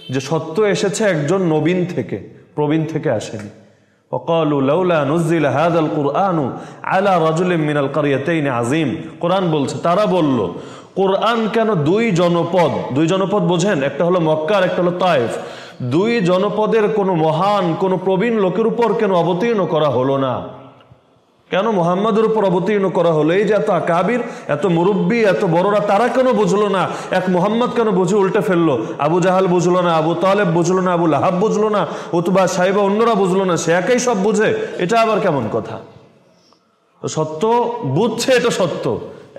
যে সত্য এসেছে একজন নবীন থেকে প্রবীণ থেকে আসেনি وقالوا لولا نزل هذا القرآن على رجل من القريتين عظيم কোরআন বলছে তারা বলল কোরআন কেন দুই জনপদ? দুই জনপদ বোঝেন, একটা হলো মক্কা আর একটা হলো তায়েফ। দুই জনপদের কোনো মহান, কোনো প্রবীণ লোকের উপর কেন অবতীর্ণ করা হলো না? কেন মোহাম্মদের উপর অবতীর্ণ করা হলো? এই যে এত আকাবির, এত মুরব্বী, এত বড়রা, তারা কেন বুঝলো না? এক মোহাম্মদ কেন বুঝে উল্টে ফেলল? আবু জাহাল বুঝলো না, আবু তালেব বুঝলো না, আবু লাহাব বুঝলো না অথবা সাহেবা অন্যরা বুঝলো না, সে একাই সব বুঝে। এটা আবার কেমন কথা? সত্য বুঝছে, এটা সত্য।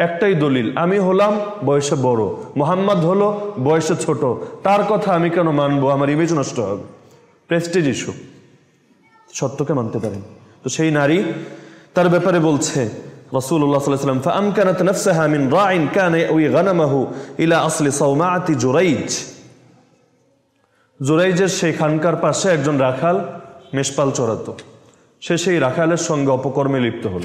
একটাই দলিল আমি হলাম বয়সে বড় মোহাম্মদ হলো বয়সে ছোট তার কথা আমি কেন মানবো আমার ইমেজ নষ্ট হবে প্রেস্টিজ ইস্যু সত্যকে মানতে পারেন তো সেই নারী তার ব্যাপারে বলছে রসুল্লাহ সাল্লাম فأمكنت نفسها من راع كان يأوي غنمه إلى أصل صومعة جريج জুরাইজের সেই খানকার পাশে একজন রাখাল মেষপাল চড়াতো সে সেই রাখালের সঙ্গে অপকর্মে লিপ্ত হল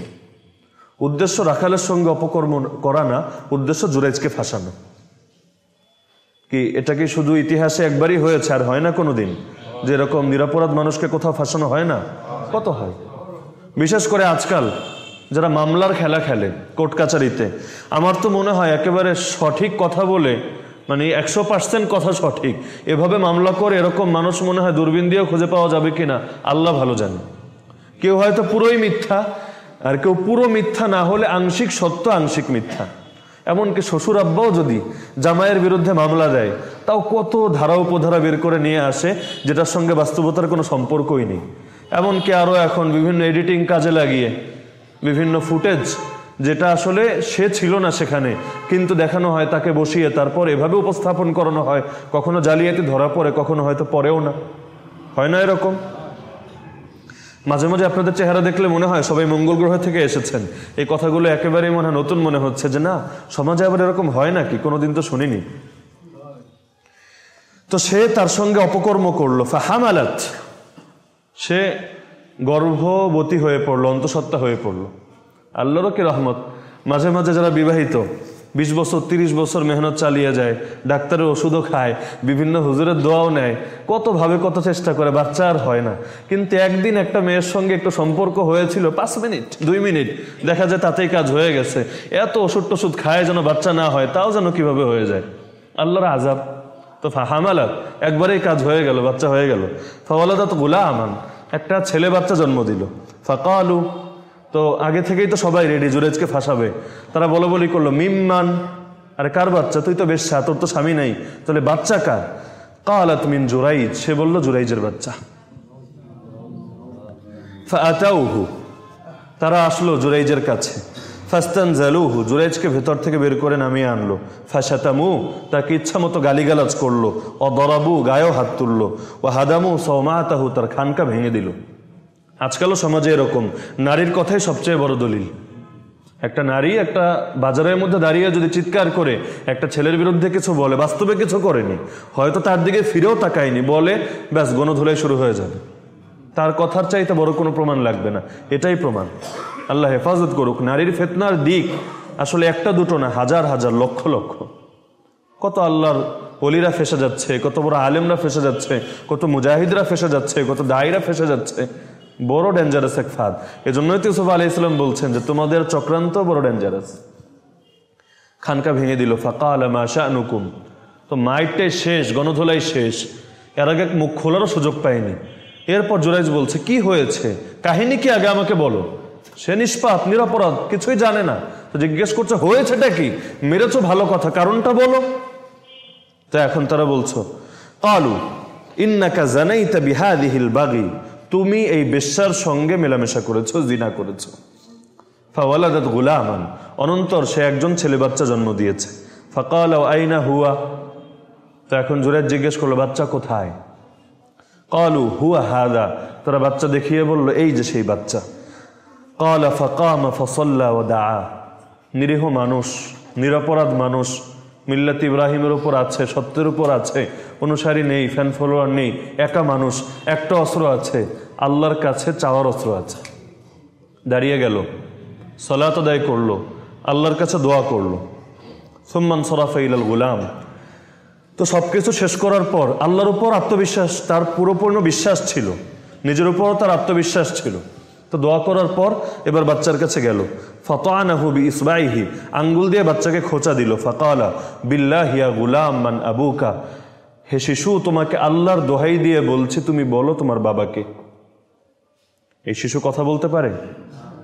উদ্দেশ্য রাখালের সঙ্গে অপকর্ম করা না, উদ্দেশ্য জুরাইজকে ফাঁসানো। কি, এটা কি শুধু ইতিহাসে একবারই হয়েছে আর হয় না কোনোদিন? যে এরকম নিরাপরাধ মানুষকে কোথাও ফাঁসানো হয় না? কত হয়? বিশেষ করে আজকাল যারা মামলার খেলা খেলে কোর্ট কাচারিতে, আমার তো মনে হয় একেবারে সঠিক কথা বলে মানে একশো পার্সেন্ট কথা সঠিক, এভাবে মামলা করে এরকম মানুষ মনে হয় দূরবীন দিয়েও খুঁজে পাওয়া যাবে কিনা, আল্লাহ ভালো জানে। কেউ হয়তো পুরোই মিথ্যা আর কেউ পুরো মিথ্যা না হলে আংশিক সত্য, আংশিক মিথ্যা। এমনকি শ্বশুর আব্বাও যদি জামাইয়ের বিরুদ্ধে মামলা দেয়, তাও কত ধারা উপধারা বের করে নিয়ে আসে, যেটার সঙ্গে বাস্তবতার কোনো সম্পর্কই নেই। এমনকি আরও এখন বিভিন্ন এডিটিং কাজে লাগিয়ে, বিভিন্ন ফুটেজ, যেটা আসলে সে ছিল না সেখানে, কিন্তু দেখানো হয় তাকে বসিয়ে, তারপর এভাবে উপস্থাপন করানো হয়, কখনো জালিয়াতি ধরা পড়ে, কখনো হয়তো পরেও না। হয় না এরকম? মাঝে মাঝে আপনাদের চেহারা দেখলে মনে হয় সবাই মঙ্গল গ্রহ থেকে এসেছেন। এই কথাগুলো একেবারেই মনে নতুন মনে হচ্ছে যে না, সমাজে আবার এরকম হয় নাকি? কোনোদিন তো শুনিনি। তো সে তার সঙ্গে অপকর্ম করল। ফাহামালাত। সে গর্ভবতী হয়ে পড়ল, অন্তঃসত্ত্বা হয়ে পড়ল। আল্লাহরও কি রহমত? মাঝে মাঝে যারা বিবাহিত বিশ বছর, তিরিশ বছর মেহনত চালিয়ে যায়, ডাক্তারের ওষুধও খায়, বিভিন্ন হুজুরের দোয়াও নেয় কতভাবে কত চেষ্টা করে, বাচ্চা আর হয় না। কিন্তু একদিন একটা মেয়ের সঙ্গে একটু সম্পর্ক হয়েছিল, পাঁচ মিনিট, দুই মিনিট, দেখা যায় তাতেই কাজ হয়ে গেছে। এত ওষুধ টষুধ খায় যেন বাচ্চা না হয়, তাও যেন কীভাবে হয়ে যায়? আল্লাহর আজাব তো হামালাত একবারেই কাজ হয়ে গেল, বাচ্চা হয়ে গেল। ফাওয়ালাদা তো গুলা আমান একটা ছেলে বাচ্চা জন্ম দিল। ফাঁকা আলু তো আগে থেকেই তো সবাই রেডি জুরেজকে ফাঁসাবে। তারা বলো বলি করল, মিম্মান। আরে কার বাচ্চা? তুই তো বেশ তোর তো স্বামী নাই। তাহলে বাচ্চা কার? কালাত মিন জুরাইজ। সে বলল, জুরাইজের বাচ্চা। তারা আসলো জুরাইজের কাছে। ফাস্তান জালুহু জুরাইজকে ভেতর থেকে বের করে নামিয়ে আনলো। ফাশাতামু। তাকে ইচ্ছা মতো গালিগালাজ করল। অদরাবু। গায়েও হাত তুললো। ও হাদামু সৌমাতাহু তার খানকা ভেঙে দিল। আজকালও সমাজে এরকম। নারীর কথাই সবচেয়ে বড় দলিল। একটা নারী একটা বাজারের মধ্যে দাঁড়িয়ে যদি চিৎকার করে, একটা ছেলের বিরুদ্ধে কিছু বলে, বাস্তবে কিছু করেনি, হয়তো তার দিকে ফিরেও তাকায়নি, বলে ব্যাস গণধুলাই শুরু হয়ে যাবে। তার কথার চাইতে বড় কোনো প্রমাণ লাগবে না। এটাই প্রমাণ। আল্লাহ হেফাজত করুক, নারীর ফেতনার দিক আসলে একটা দুটো না, হাজার হাজার, লক্ষ লক্ষ। কত আল্লাহর অলিরা ফেসে যাচ্ছে, কত বড় আলেমরা ফেসে যাচ্ছে, কত মুজাহিদরা ফেসে যাচ্ছে, কত দায়ীরা ফেসে যাচ্ছে। বড় ডেঞ্জারাস এক ফাঁদ। এজন্যই তো ইউসুফ আলি ইসলাম বলছেন যে, তোমাদের চক্রান্ত বড় ডেঞ্জারাস খানকা ভেঙে দিল। ফাঁকা আলামা নুকুম তো মাইটটাই শেষ, গণধোলাই শেষ। এর আগে মুখ খোলারও সুযোগ পায়নি এরপর জোরাইজ বলছে, কি হয়েছে? কাহিনী কি আগে আমাকে বলো? সে নিষ্পাপ, নিরাপরাধ, কিছুই জানে না। তো জিজ্ঞেস করছে, হয়েছেটা কি? মেরেছো ভালো কথা, কারণটা বলো। তো এখন তারা বলছো, কালু, ইন্নাকা জানাইতা বিহাদিহিল বাগি। তুমি এই বেশ্যার সঙ্গে মেলামেশা করেছ, জিনা করেছ। ফাওয়ালাদাত গুলামান, অনন্তর সে একজন ছেলে বাচ্চা জন্ম দিয়েছে। ফাকাল আইনা হুয়া, তো এখন জোরে জিজ্ঞেস করল, বাচ্চা কোথায়? কালু হুয়া হাদা, তারা বাচ্চা দেখিয়ে বলল, এই যে সেই বাচ্চা। কালা ফাকামা ফসল্লা ও দা নিরীহ মানুষ, নিরপরাধ মানুষ মিল্লাত ইব্রাহিমের উপর আছে, সত্যের উপর আছে, অনুসারী নেই ফ্যান ফলোয়ার নেই, একা মানুষ, একটা অস্ত্র আছে, আল্লাহর কাছে চাওয়ার অস্ত্র আছে। দাঁড়িয়ে গেল, সলাত আদায় করল, আল্লাহর কাছে দোয়া করল। সুম্মান সরাফা ইলাল গুলাম। তো সব কিছু শেষ করার পর আল্লাহর উপর আত্মবিশ্বাস, তার পুরোপূর্ণ বিশ্বাস ছিল। নিজের উপরও তার আত্মবিশ্বাস ছিল। তো দোয়া করার পর এবার বাচ্চার কাছে গেল। ফতানাহুবি ইসবাইহি আঙ্গুল দিয়ে বাচ্চাকে খোঁচা দিল। ফকালা বিল্লাহিয়া গুলাম মান আবুকা। হে শিশু, তোমাকে আল্লাহর দোহাই দিয়ে বলছি, তুমি বলো তোমার বাবাকে। এই শিশু কথা বলতে পারে?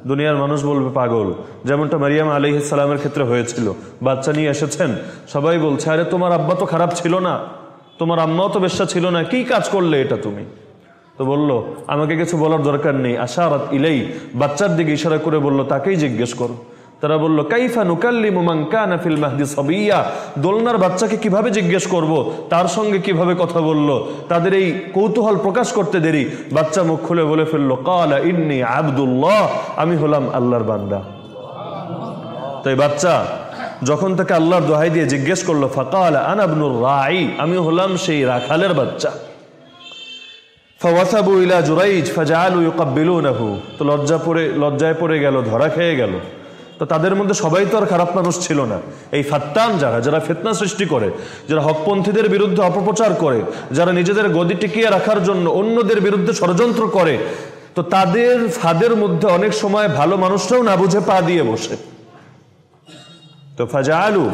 দুনিয়ার মানুষ বলবে, পাগল। যেমনটা মারিয়াম আলী সালামের ক্ষেত্রে হয়েছিল। বাচ্চা নিয়ে এসেছেন, সবাই বলছে, আরে, তোমার আব্বা তো খারাপ ছিল না। তোমার আম্মাও তো বেশ্যা ছিল না। কি কাজ করলে এটা তুমি? তো বলল, আমাকে কিছু বলার দরকার নেই। আশারাত ইলেই, বাচ্চার দিকে ইশারা করে বলল, তাকেই জিজ্ঞেস করো। তারা বলল, কাইফা নুকাল্লি মুমাঙ্কানা ফিল মাহদি সবিয়া? দোলনার বাচ্চাকে কীভাবে জিজ্ঞেস করব? তার সঙ্গে কীভাবে কথা বলল? তাদের এই কৌতূহল প্রকাশ করতে দেরি। বাচ্চা মুখ খুলে বলে ফেলল, কালা ইন্নি আবদুল্লাহ, আমি হলাম আল্লাহর বান্দা। তাই বাচ্চা যখন তাকে আল্লাহর দোহাই দিয়ে জিজ্ঞেস করল, ফাকাল আনাবনুর রাই আমি হলাম সেই রাখালের বাচ্চা। ফাওয়াসাবু ইলা জুরাইজ ফাজালু ইউকাব্বিলুনাহু। তো লজ্জা পড়ে, লজ্জায় পড়ে গেল, ধরা খেয়ে গেল। তো তাদের মধ্যে সবাই তো আর খারাপ মানুষ ছিল না। এই ফাত্তান যারা যারা ফেতনা সৃষ্টি করে, যারা হকপন্থীদের বিরুদ্ধে অপপ্রচার করে, যারা নিজেদের গদি টিকিয়ে রাখার জন্য অন্যদের বিরুদ্ধে ষড়যন্ত্র করে, তো তাদের ফাদের মধ্যে অনেক সময় ভালো মানুষরাও না বুঝে পা দিয়ে বসে। তো ফাজা আলু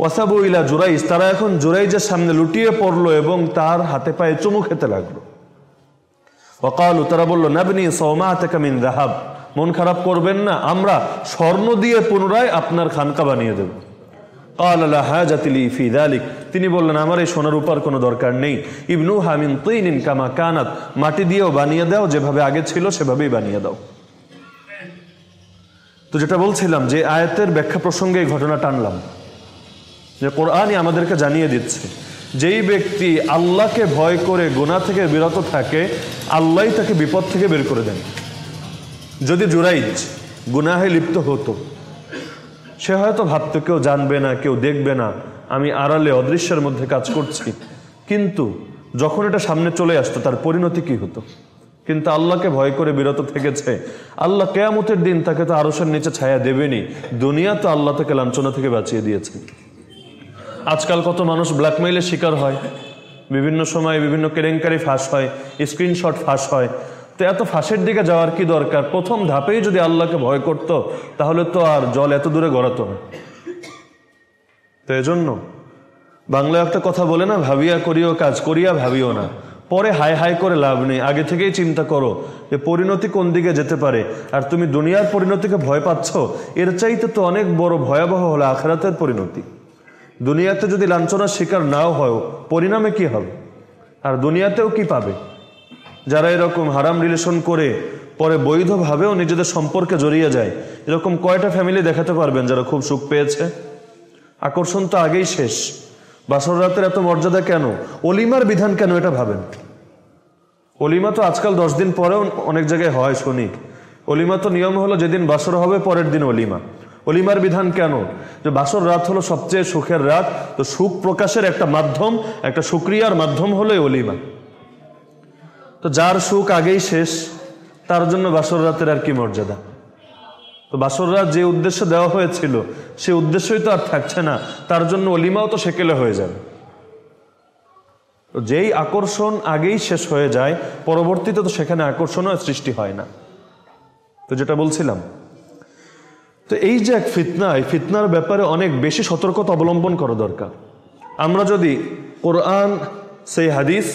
ওয়াসাবু ইলা জুরাইজ, তারা এখন জুরাইজের সামনে লুটিয়ে পড়ল এবং তার হাতে পায়ে চুমু খেতে লাগল। ওকালু তারা বলল, নাবনি সৌমা থেকে মিন রাহাব মন খারাপ করবেন না, আমরা স্বর্ণ দিয়ে পুনরায় আপনার খানকা বানিয়ে দেব। তিনি বললেন, আমার এই সোনার উপার কোনো দরকার নেই। ইবনু হামিন তুইনিন কামা কানাত। মাটি দিয়েও বানিয়ে দাও, যেভাবে আগে ছিল সেভাবেই বানিয়ে দাও। তো যেটা বলছিলাম যে, আয়াতের ব্যাখ্যা প্রসঙ্গে এই ঘটনা টানলাম যে কোরআনই আমাদেরকে জানিয়ে দিচ্ছে। যেই ব্যক্তি আল্লাহকে ভয় করে গুণা থেকে বিরত থাকে আল্লাহ তাকে বিপদ থেকে বের করে দেন। যদি জুরাইজ গুনাহে লিপ্ত হতো, সে হয়তো ভাবতো, কেউ জানবে না, কেউ দেখবে না, আমি আড়ালে অদৃশ্যের মধ্যে কাজ করছি। কিন্তু যখন এটা সামনে চলে আসতো, তার পরিণতি কি হতো? কিন্তু আল্লাহকে ভয় করে বিরত থেকেছে। আল্লাহ কেয়ামতের দিন তাকে তো আরসের নিচে ছায়া দেবেনি দুনিয়া তো আল্লাহ তাকে লাঞ্ছনা থেকে বাঁচিয়ে দিয়েছে। আজকাল কত মানুষ ব্ল্যাকমেইলের শিকার হয়। বিভিন্ন সময় বিভিন্ন কেলেঙ্কারি ফাঁস হয় স্ক্রিনশট ফাঁস হয়। তো এত ফাঁসের দিকে যাওয়ার কি দরকার? প্রথম ধাপেই যদি আল্লাহকে ভয় করত, তাহলে তো আর জল এত দূরে গড়াতো না। তো এজন্য বাংলা একটা কথা বলে না, ভাবিয়া করিও কাজ, করিয়া ভাবিও না। পরে হাই হাই করে লাভ নেই। আগে থেকেই চিন্তা করো যে পরিণতি কোন দিকে যেতে পারে। আর তুমি দুনিয়ার পরিণতিকে ভয় পাচ্ছ, এর চাইতে তো অনেক বড় ভয়াবহ হলো আখরাতের পরিণতি। দুনিয়াতে যদি লাঞ্ছনার শিকার নাও হয় পরিণামে কি হবে? আর দুনিয়াতেও কি পাবে? যারা এরকম হারাম রিলেশন করে, পরে বৈধভাবেও নিজেদের সম্পর্কে জড়িয়ে যায়, এরকম কয়টা ফ্যামিলি দেখাতে পারবেন যারা খুব সুখ পেয়েছে? আকর্ষণ তো আগেই শেষ। বাসর রাতের এত মর্যাদা কেন? অলিমার বিধান কেন এটা ভাবেন? অলিমা তো আজকাল দশ দিন পরেও অনেক জায়গায় হয়, শুনি। অলিমা তো নিয়ম হলো যেদিন বাসর হবে, পরের দিন অলিমা। অলিমার বিধান কেন? যে বাসর রাত হলো সবচেয়ে সুখের রাত, তো সুখ প্রকাশের একটা মাধ্যম, একটা সুক্রিয়ার মাধ্যম হলো অলিমা। তো যার সুখ আগেই শেষ, তার জন্য বাসর রাতের আর কি মর্যাদা? তো বাসর রাত যে উদ্দেশ্য দেওয়া হয়েছিল, সে উদ্দেশ্যই তো আর থাকছে না, তার জন্য অলিমাও তো সেকেলে হয়ে যাবে। যেই আকর্ষণ আগেই শেষ হয়ে যায়, পরবর্তীতে তো সেখানে আকর্ষণও সৃষ্টি হয় না। তো যেটা বলছিলাম তো এই যে এক ফিতনা, এই ফিতনার ব্যাপারে অনেক বেশি সতর্কতা অবলম্বন করা দরকার। আমরা যদি কোরআন, সেই হাদিস,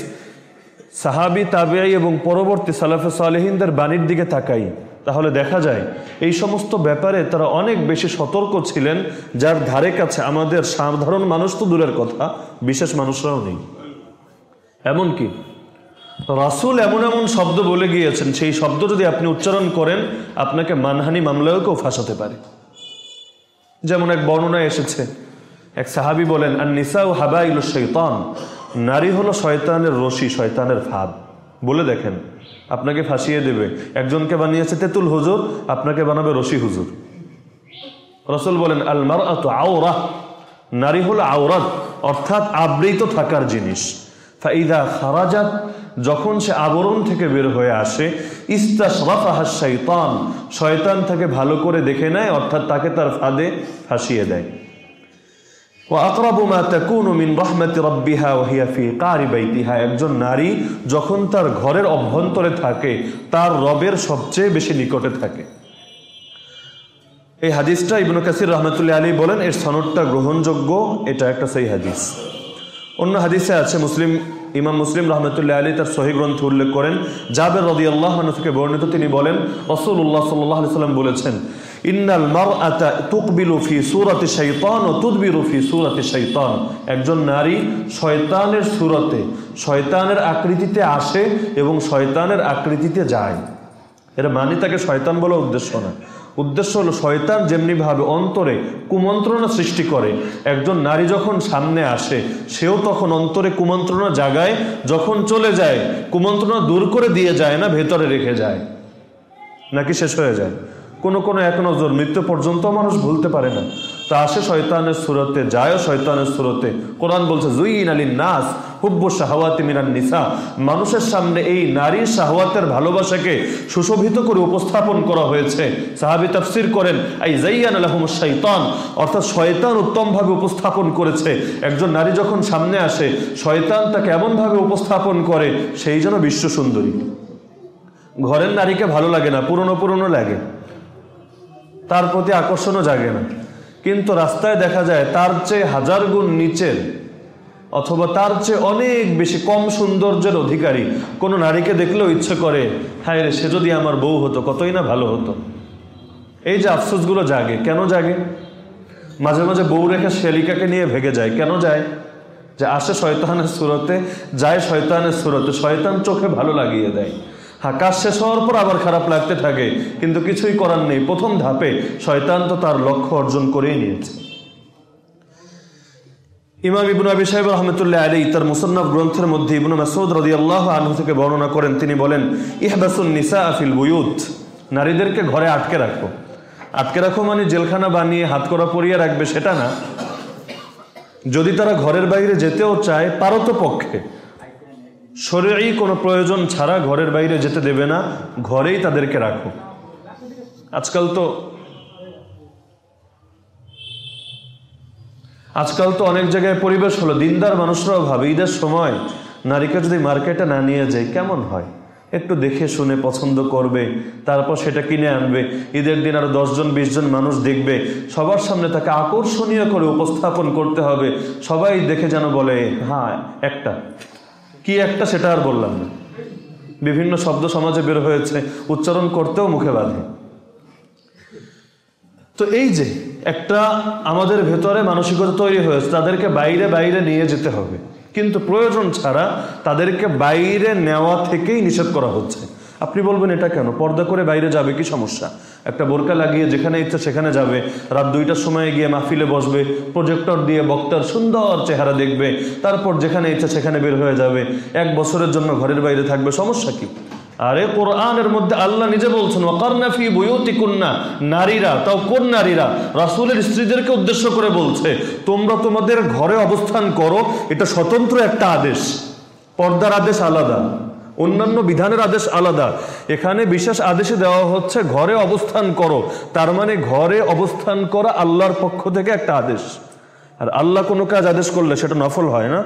সাহাবি তাবিয়াই এবং পরবর্তী সালাফে সালেহিনদের বাণীর দিকে তাকাই, তাহলে দেখা যায় এই সমস্ত ব্যাপারে তারা অনেক বেশি সতর্ক ছিলেন, যার ধারে কাছে আমাদের সাধারণ মানুষ তো দূরের কথা, বিশেষ মানুষরাও নেই। এমনকি রাসুল এমন এমন শব্দ বলে গিয়েছেন, সেই শব্দ যদি আপনি উচ্চারণ করেন, আপনাকে মানহানি মামলায়ও কেউ ফাঁসাতে পারে। যেমন এক বর্ণনায় এসেছে, এক সাহাবি বলেন আর নিসা ও হাবাইল শৈতান নারী হলো শয়তানের রশি, শয়তানের ফাঁদ বলে দেখেন, আপনাকে ফাঁসিয়ে দেবে। একজনকে বানিয়েছে তেতুল হুজুর, আপনাকে বানাবে রশি হুজুর। রসুল বলেন আল মার আওরা নারী হলো আওরাত, অর্থাৎ আবৃত থাকার জিনিস। ফাইদা খারাজাত যখন সে আবরণ থেকে বের হয়ে আসে, ইস্তা শরাফাহাস শৈতান শয়তান তাকে ভালো করে দেখে নেয়, অর্থাৎ তাকে তার ফাঁদে ফাঁসিয়ে দেয়। একজন নারী যখন তার ঘরের অভ্যন্তরে থাকে, তার রবের সবচেয়ে বেশি নিকটে থাকে। এই হাদিসটা ইবনু কাসির রহমতুল্লাহ আলী বলেন, এর সনদটা গ্রহণযোগ্য, এটা একটা সেই হাদিস। অন্য হাদিসে আছে, মুসলিম, ইমাম মুসলিম রহমতুল্লাহ আলী তার সহি গ্রন্থে উল্লেখ করেন, জাবের রদি আল্লাহ থেকে বর্ণিত তিনি বলেন রসুল্লাহ সাল্লাহ সাল্লাম বলেছেন, ইন্নাল মার আতা তুকবিলু ফি শৈতান ও তুদবিরু ফি শৈতান একজন নারী শয়তানের সুরতে, শয়তানের আকৃতিতে আসে এবং শয়তানের আকৃতিতে যায়। এর মানে তাকে শয়তান বলা উদ্দেশ্য না। উদ্দেশ্য হলো শয়তান যেমনিভাবে অন্তরে কুমন্ত্রণা সৃষ্টি করে, একজন নারী যখন সামনে আসে, সেও তখন অন্তরে কুমন্ত্রণা জাগায়, যখন চলে যায়, কুমন্ত্রণা দূর করে দিয়ে যায় না, ভেতরে রেখে যায়। নাকি শেষ হয়ে যায়? কোনো কোনো এক নজর মৃত্যু পর্যন্ত মানুষ ভুলতে পারে না। তা আসে শয়তানের সুরতে, যায় শয়তানের সুরতে। কোরআন বলছে, জুইন আলী নাস হুব্বু শাহওয়াতি মিনান নিসা। মানুষের সামনে এই নারীর শাহওয়াতের ভালোবাসাকে সুশোভিত করে উপস্থাপন করা হয়েছে। সাহাবি তাফসির করেন, আই জাইয়ান আলহম শৈতান অর্থাৎ শয়তান উত্তমভাবে উপস্থাপন করেছে। একজন নারী যখন সামনে আসে, শয়তান তাকে এমনভাবে উপস্থাপন করে, সেই জন্য বিশ্ব সুন্দরী ঘরের নারীকে ভালো লাগে না, পুরনো পুরনো লাগে। তার প্রতি আকর্ষণও জাগে না। কিন্তু রাস্তায় দেখা যায় তার চেয়ে হাজার গুণ নিচের অথবা তার চেয়ে অনেক বেশি কম সৌন্দর্যের অধিকারী। কোনো নারীকে দেখলেও ইচ্ছে করে হ্যাঁ রে, সে যদি আমার বউ হতো, কতই না ভালো হতো? এই যে আফসোসগুলো জাগে। কেন জাগে? মাঝে মাঝে বউ রেখে শেলিকাকে নিয়ে ভেগে যায়। কেন যায়? যে আসে শয়তানের সুরতে, যায় শয়তানের সুরতে। শয়তান চোখে ভালো লাগিয়ে দেয়। হ্যাঁ কাজ শেষ হওয়ার পর আবার খারাপ লাগতে থাকে, কিন্তু কিছুই করার নেই। প্রথম ধাপে শয়তান তো তার লক্ষ্য অর্জন করেই নিয়েছে। ইমাম ইবনু আবি সাহেব রহমতুল্লাহ আলী তার মুসন্নফ গ্রন্থের মধ্যে ইবনু মাসউদ রাদিয়াল্লাহু আনহু থেকে বর্ণনা করেন, তিনি বলেন, ইহবাসুন নিসা আফিল বুয়ুত। নারীদেরকে ঘরে আটকে রাখো। আটকে রাখো মানে জেলখানা বানিয়ে হাত করা পরিয়ে রাখবে, সেটা না। যদি তারা ঘরের বাইরে যেতেও চায় পারত পক্ষে। শরীরই কোনো প্রয়োজন ছাড়া ঘরের বাইরে যেতে দেবে না, ঘরেই তাদেরকে রাখো। আজকাল তো আজকাল তো অনেক জায়গায় পরিবেশ হলো, দিনদার মানুষরাও ভাবে, ঈদের সময় নারীকে যদি মার্কেটে না নিয়ে যায়, কেমন হয়? একটু দেখে শুনে পছন্দ করবে, তারপর সেটা কিনে আনবে। ঈদের দিন আরও দশজন বিশ জন মানুষ দেখবে, সবার সামনে তাকে আকর্ষণীয় করে উপস্থাপন করতে হবে। সবাই দেখে যেন বলে হ্যাঁ একটা। কি একটা সেটা আর বললাম না। বিভিন্ন শব্দ সমাজে বের হয়েছে, উচ্চারণ করতেও মুখে বাঁধে। তো এই যে একটা আমাদের ভেতরে মানসিকতা তৈরি হয়েছে, তাদেরকে বাইরে বাইরে নিয়ে যেতে হবে। কিন্তু প্রয়োজন ছাড়া তাদেরকে বাইরে নেওয়া থেকেই নিষেধ করা হচ্ছে। আপনি বলবেন এটা কেন? পর্দা করে বাইরে যাবে কি সমস্যা? একটা বোরকা লাগিয়ে যেখানে ইচ্ছা সেখানে যাবে। রাত দুইটার সময় গিয়ে মাহফিলে বসবে প্রজেক্টর দিয়ে বক্তার সুন্দর চেহারা দেখবে, তারপর যেখানে ইচ্ছা সেখানে বের হয়ে যাবে। এক বছরের জন্য ঘরের বাইরে থাকবে, সমস্যা কি? আরে, কোরআনের মধ্যে আল্লাহ নিজে বলছেন ওয়াকারনাফি বইয়তি কন্যা নারীরা। তাও কোন নারীরা? রাসূলের স্ত্রীদেরকে উদ্দেশ্য করে বলছে, তোমরা তোমাদের ঘরে অবস্থান করো, এটা স্বতন্ত্র একটা আদেশ। পর্দার আদেশ আলাদা। অন্যান্য বিধানের আদেশ আলাদা। এখানে বিশেষ আদেশে দেওয়া হচ্ছে, ঘরে অবস্থান করো। তার মানে ঘরে অবস্থান করা আল্লাহর পক্ষ থেকে একটা আদেশ। আর আল্লাহ কোনো কাজ আদেশ করলে সেটা নফল হয় না?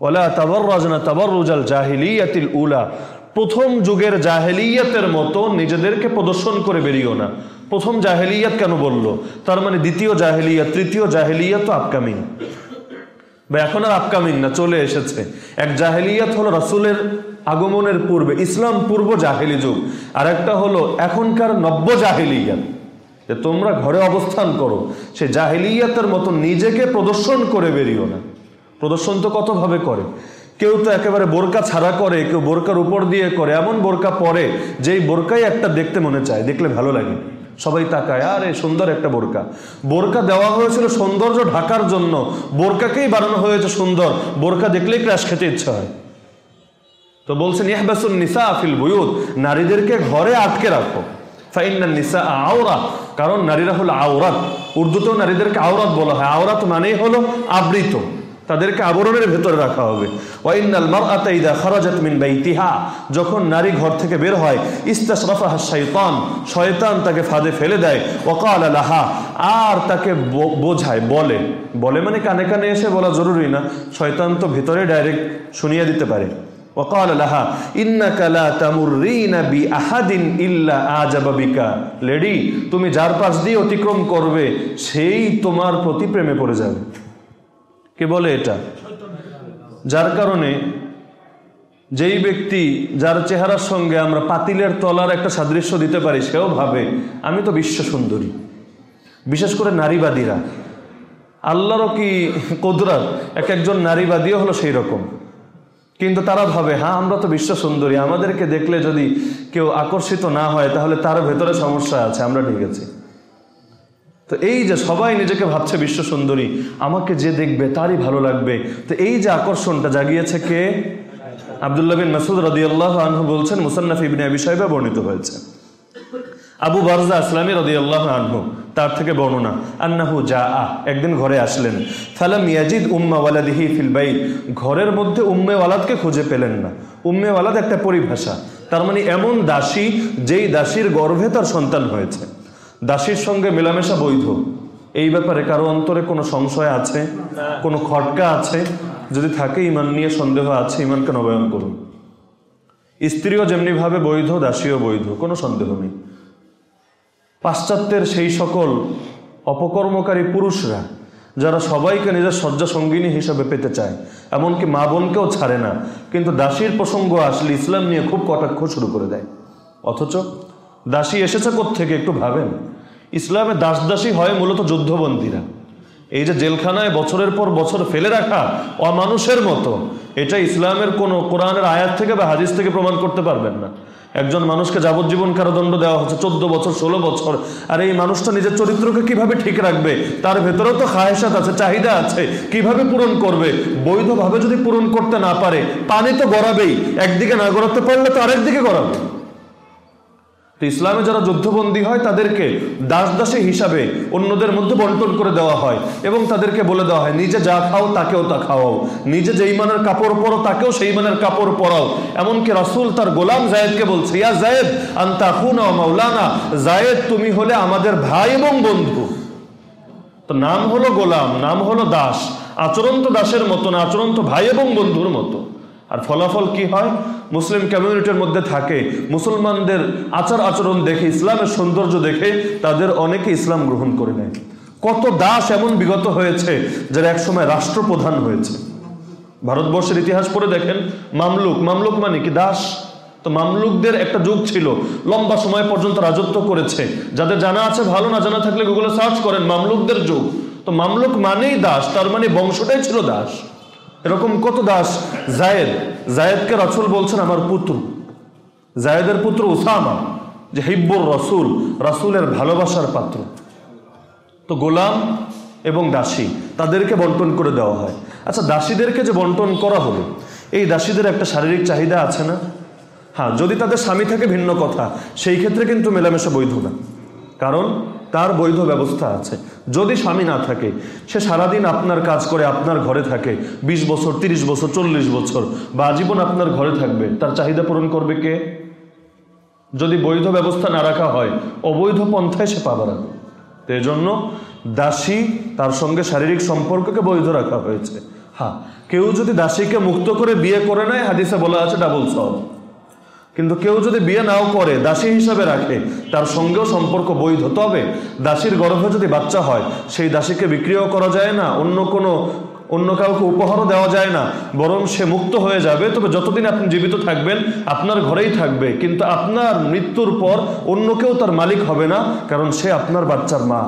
ওলা তাবররাজনা তাবররুজাল জাহিলিয়াতিল উলা। প্রথম যুগের জাহেলিয়াতের মতো নিজেদেরকে প্রদর্শন করে বেরিয়েও না। প্রথম জাহেলিয়াত কেন বলল? তার মানে দ্বিতীয় জাহেলিয়াত, তৃতীয় জাহেলিয়াত তো আপকামিং বা এখন আর আপকামিং না, চলে এসেছে। এক জাহেলিয়াত হলো রাসুলের আগমনের পূর্বে, ইসলাম পূর্ব জাহেলি যুগ। আর একটা হলো এখনকার নব্য জাহেলিয়াত, যে তোমরা ঘরে অবস্থান করো, সে জাহেলিয়াতের মতো নিজেকে প্রদর্শন করে বেরিয়েও না। প্রদর্শন তো কতভাবে করে? কেউ তো একেবারে বোরকা ছাড়া করে, কেউ বোরকার উপর দিয়ে করে, এমন বোরকা পরে, যেই বোরকাই একটা দেখতে মনে চায়, দেখলে ভালো লাগে। সবাই তাকায়, আরে সুন্দর একটা বোরকা। বোরকা দেওয়া হয়েছিল সৌন্দর্য ঢাকার জন্য। বোরকাকেই বানানো হয়েছে সুন্দর। বোরকা দেখলেই ক্র্যাশ খেতে ইচ্ছা হয়। তো বলছেন ইয়াহবাসুন নিসা আফিল বুয়ুত। নারীদেরকে ঘরে আটকে রাখো। ফাইন্না নিসা আওরা। কারণ নারীরা হলো আওরাত। উর্দুতেও নারীদেরকে আওরাত বলা হয়। আওরাত মানেই হলো আবৃত। তাদেরকে আবরণের ভেতরে রাখা হবে। যখন নারী ঘর থেকে বের হয়, ইস্তাশরাফাহা শয়তান শয়তান তাকে ফাঁদে ফেলে দেয়। ওয়াকাল আলাহা আর তাকে বোঝায়, বলে। বলে মানে কানে কানে এসে বলা জরুরি না। শয়তান তো ভেতরে ডাইরেক্ট শুনিয়ে দিতে পারে। লাহা ইল্লা লেডি, তুমি যার পাশ দিয়ে অতিক্রম করবে, সেই তোমার প্রতি প্রেমে পড়ে যাবে। কে বলে এটা? যার কারণে যেই ব্যক্তি যার চেহারার সঙ্গে আমরা পাতিলের তলার একটা সাদৃশ্য দিতে পারি, সেও ভাবে। আমি তো বিশ্ব সুন্দরী। বিশেষ করে নারীবাদীরা। আল্লাহরও কি কদরাত? এক একজন নারীবাদীও হলো সেই রকম। কিন্তু তারা ভাবে হ্যাঁ আমরা তো বিশ্ব সুন্দরী। আমাদেরকে দেখলে যদি কেউ আকর্ষিত না হয়, তাহলে তার ভেতরে সমস্যা আছে। আমরা ঠিক আছি। তো এই যে সবাই নিজেকে ভাবছে বিশ্ব সুন্দরী, আমাকে যে দেখবে তারই ভালো লাগবে। তো এই যে আকর্ষণটা জাগিয়েছে কে? আবদুল্লাহ বিন মাসুদ রদিয়াল্লাহ আনহু বলছেন, মুসান্নাফ ইবনে আবি বর্ণিত হয়েছে। আবু বারজা আসলামী রদিয়াল্লাহ আনহু, তার থেকে বর্ণনা, আন্নাহু যা আহ একদিন ঘরে আসলেন। ফালাম ইয়াজিদ উম্মা ওয়ালাদিহি ফিল বাইত, ঘরের মধ্যে উম্মে ওয়ালাদকে খুঁজে পেলেন না। উম্মে ওয়ালাদ একটা পরিভাষা, তার মানে এমন দাসী যেই দাসীর গর্ভে তার সন্তান হয়েছে। দাসীর সঙ্গে মেলামেশা বৈধ। এই ব্যাপারে কারও অন্তরে কোনো সংশয় আছে? কোনো খটকা আছে? যদি থাকে, ইমান নিয়ে সন্দেহ আছে, ইমানকে নবায়ন করুন। স্ত্রীও যেমনিভাবে বৈধ, দাসীও বৈধ, কোনো সন্দেহ নেই। পাশ্চাত্যের সেই সকল অপকর্মকারী পুরুষরা, যারা সবাইকে নিজের শয্যা সঙ্গিনী হিসাবে পেতে চায়, এমনকি মা বোনকেও ছাড়ে না, কিন্তু দাসীর প্রসঙ্গ আসলে ইসলাম নিয়ে খুব কটাক্ষ শুরু করে দেয়। অথচ দাসী এসেছে থেকে একটু ভাবেন? ইসলামে দাস দাসী হয় মূলত যুদ্ধবন্দীরা। এই যে জেলখানায় বছরের পর বছর ফেলে রাখা অমানুষের মতো, এটা ইসলামের কোনো কোরআনের আয়াত থেকে বা হাদিস থেকে প্রমাণ করতে পারবেন না। একজন মানুষকে যাবজ্জীবন কারাদণ্ড দেওয়া হচ্ছে চোদ্দ বছর, ষোলো বছর। আর এই মানুষটা নিজের চরিত্রকে কীভাবে ঠিক রাখবে? তার ভেতরেও তো খায়েসাত আছে, চাহিদা আছে। কীভাবে পূরণ করবে? বৈধভাবে যদি পূরণ করতে না পারে, পানি তো গড়াবেই। একদিকে না গড়াতে পারলে তো আরেকদিকে গড়াবে। তো ইসলামে যারা যুদ্ধবন্দী হয়, তাদেরকে দাস দাসী হিসাবে অন্যদের মধ্যে বন্টন করে দেওয়া হয় এবং তাদেরকে বলে দেওয়া হয়, নিজে যা খাও তাকেও তা খাওয়াও। নিজে যেই মানের কাপড় পরো তাকেও সেই মানের কাপড় পরাও। এমনকি রাসূল তার গোলাম জায়েদকে বলছে, ইয়া জায়েদ খুনা মাওলানা। জায়েদ, তুমি হলে আমাদের ভাই এবং বন্ধু। তো নাম হলো গোলাম, নাম হলো দাস। আচরণ তো দাসের মতো না, আচরণ তো ভাই এবং বন্ধুর মতো। আর ফলাফল কি হয়? মুসলিম কমিউনিটির মধ্যে থাকে। মুসলমানদের আচার আচরণ দেখে, ইসলামের সৌন্দর্য দেখে তাদের অনেকে ইসলাম গ্রহণ করে নেয়। কত দাস এমন বিগত হয়েছে যারা একসময় রাষ্ট্রপ্রধান হয়েছে। ভারতবর্ষের ইতিহাস পড়ে দেখেন, মামলুক। মামলুক মানে কি? দাস। তো মামলুকদের একটা যুগ ছিল, লম্বা সময় পর্যন্ত রাজত্ব করেছে। যাদের জানা আছে, ভালো না জানা থাকলে গুগলে সার্চ করেন, মামলুকদের যুগ। তো মামলুক মানেই দাস, তার মানে বংশটাই ছিল দাস। এরকম কত দাস? জায়েদ। জায়েদকে রসুল বলছেন, আমার পুত্র। জায়েদের পুত্র উসামা, যে হিব্বুর রসুল, রসুলের ভালোবাসার পাত্র। তো গোলাম এবং দাসী, তাদেরকে বন্টন করে দেওয়া হয়। আচ্ছা দাসীদেরকে যে বন্টন করা হলো, এই দাসীদের একটা শারীরিক চাহিদা আছে না? হ্যাঁ যদি তাদের স্বামী থাকে ভিন্ন কথা, সেই ক্ষেত্রে কিন্তু মেলামেশা বৈধ না। কারণ তার বৈধ ব্যবস্থা আছে। যদি স্বামী না থাকে, সে সারাদিন আপনার কাজ করে আপনার ঘরে থাকে ২০ বছর ৩০ বছর, চল্লিশ বছর, বা আজীবন আপনার ঘরে থাকবে, তার চাহিদা পূরণ করবে কে? যদি বৈধ ব্যবস্থা না রাখা হয়, অবৈধ পন্থায় সে পাবা রাখবে তো এজন্য দাসী তার সঙ্গে শারীরিক সম্পর্ককে বৈধ রাখা হয়েছে। হ্যাঁ কেউ যদি দাসীকে মুক্ত করে বিয়ে করে নেয়, হাদিসে বলা আছে ডাবল সব কিন্তু কেউ যদি বিয়ে নাও করে, দাসী হিসাবে রাখে, তার সঙ্গেও সম্পর্ক বৈধ। তবে দাসীর গর্ভে যদি বাচ্চা হয়, সেই দাসীকে বিক্রিও করা যায় না, অন্য কোনো, অন্য কাউকে উপহারও দেওয়া যায় না, বরং সে মুক্ত হয়ে যাবে। তবে যতদিন আপনি জীবিত থাকবেন, আপনার ঘরেই থাকবে। কিন্তু আপনার মৃত্যুর পর অন্য কেউ তার মালিক হবে না, কারণ সে আপনার বাচ্চার মা।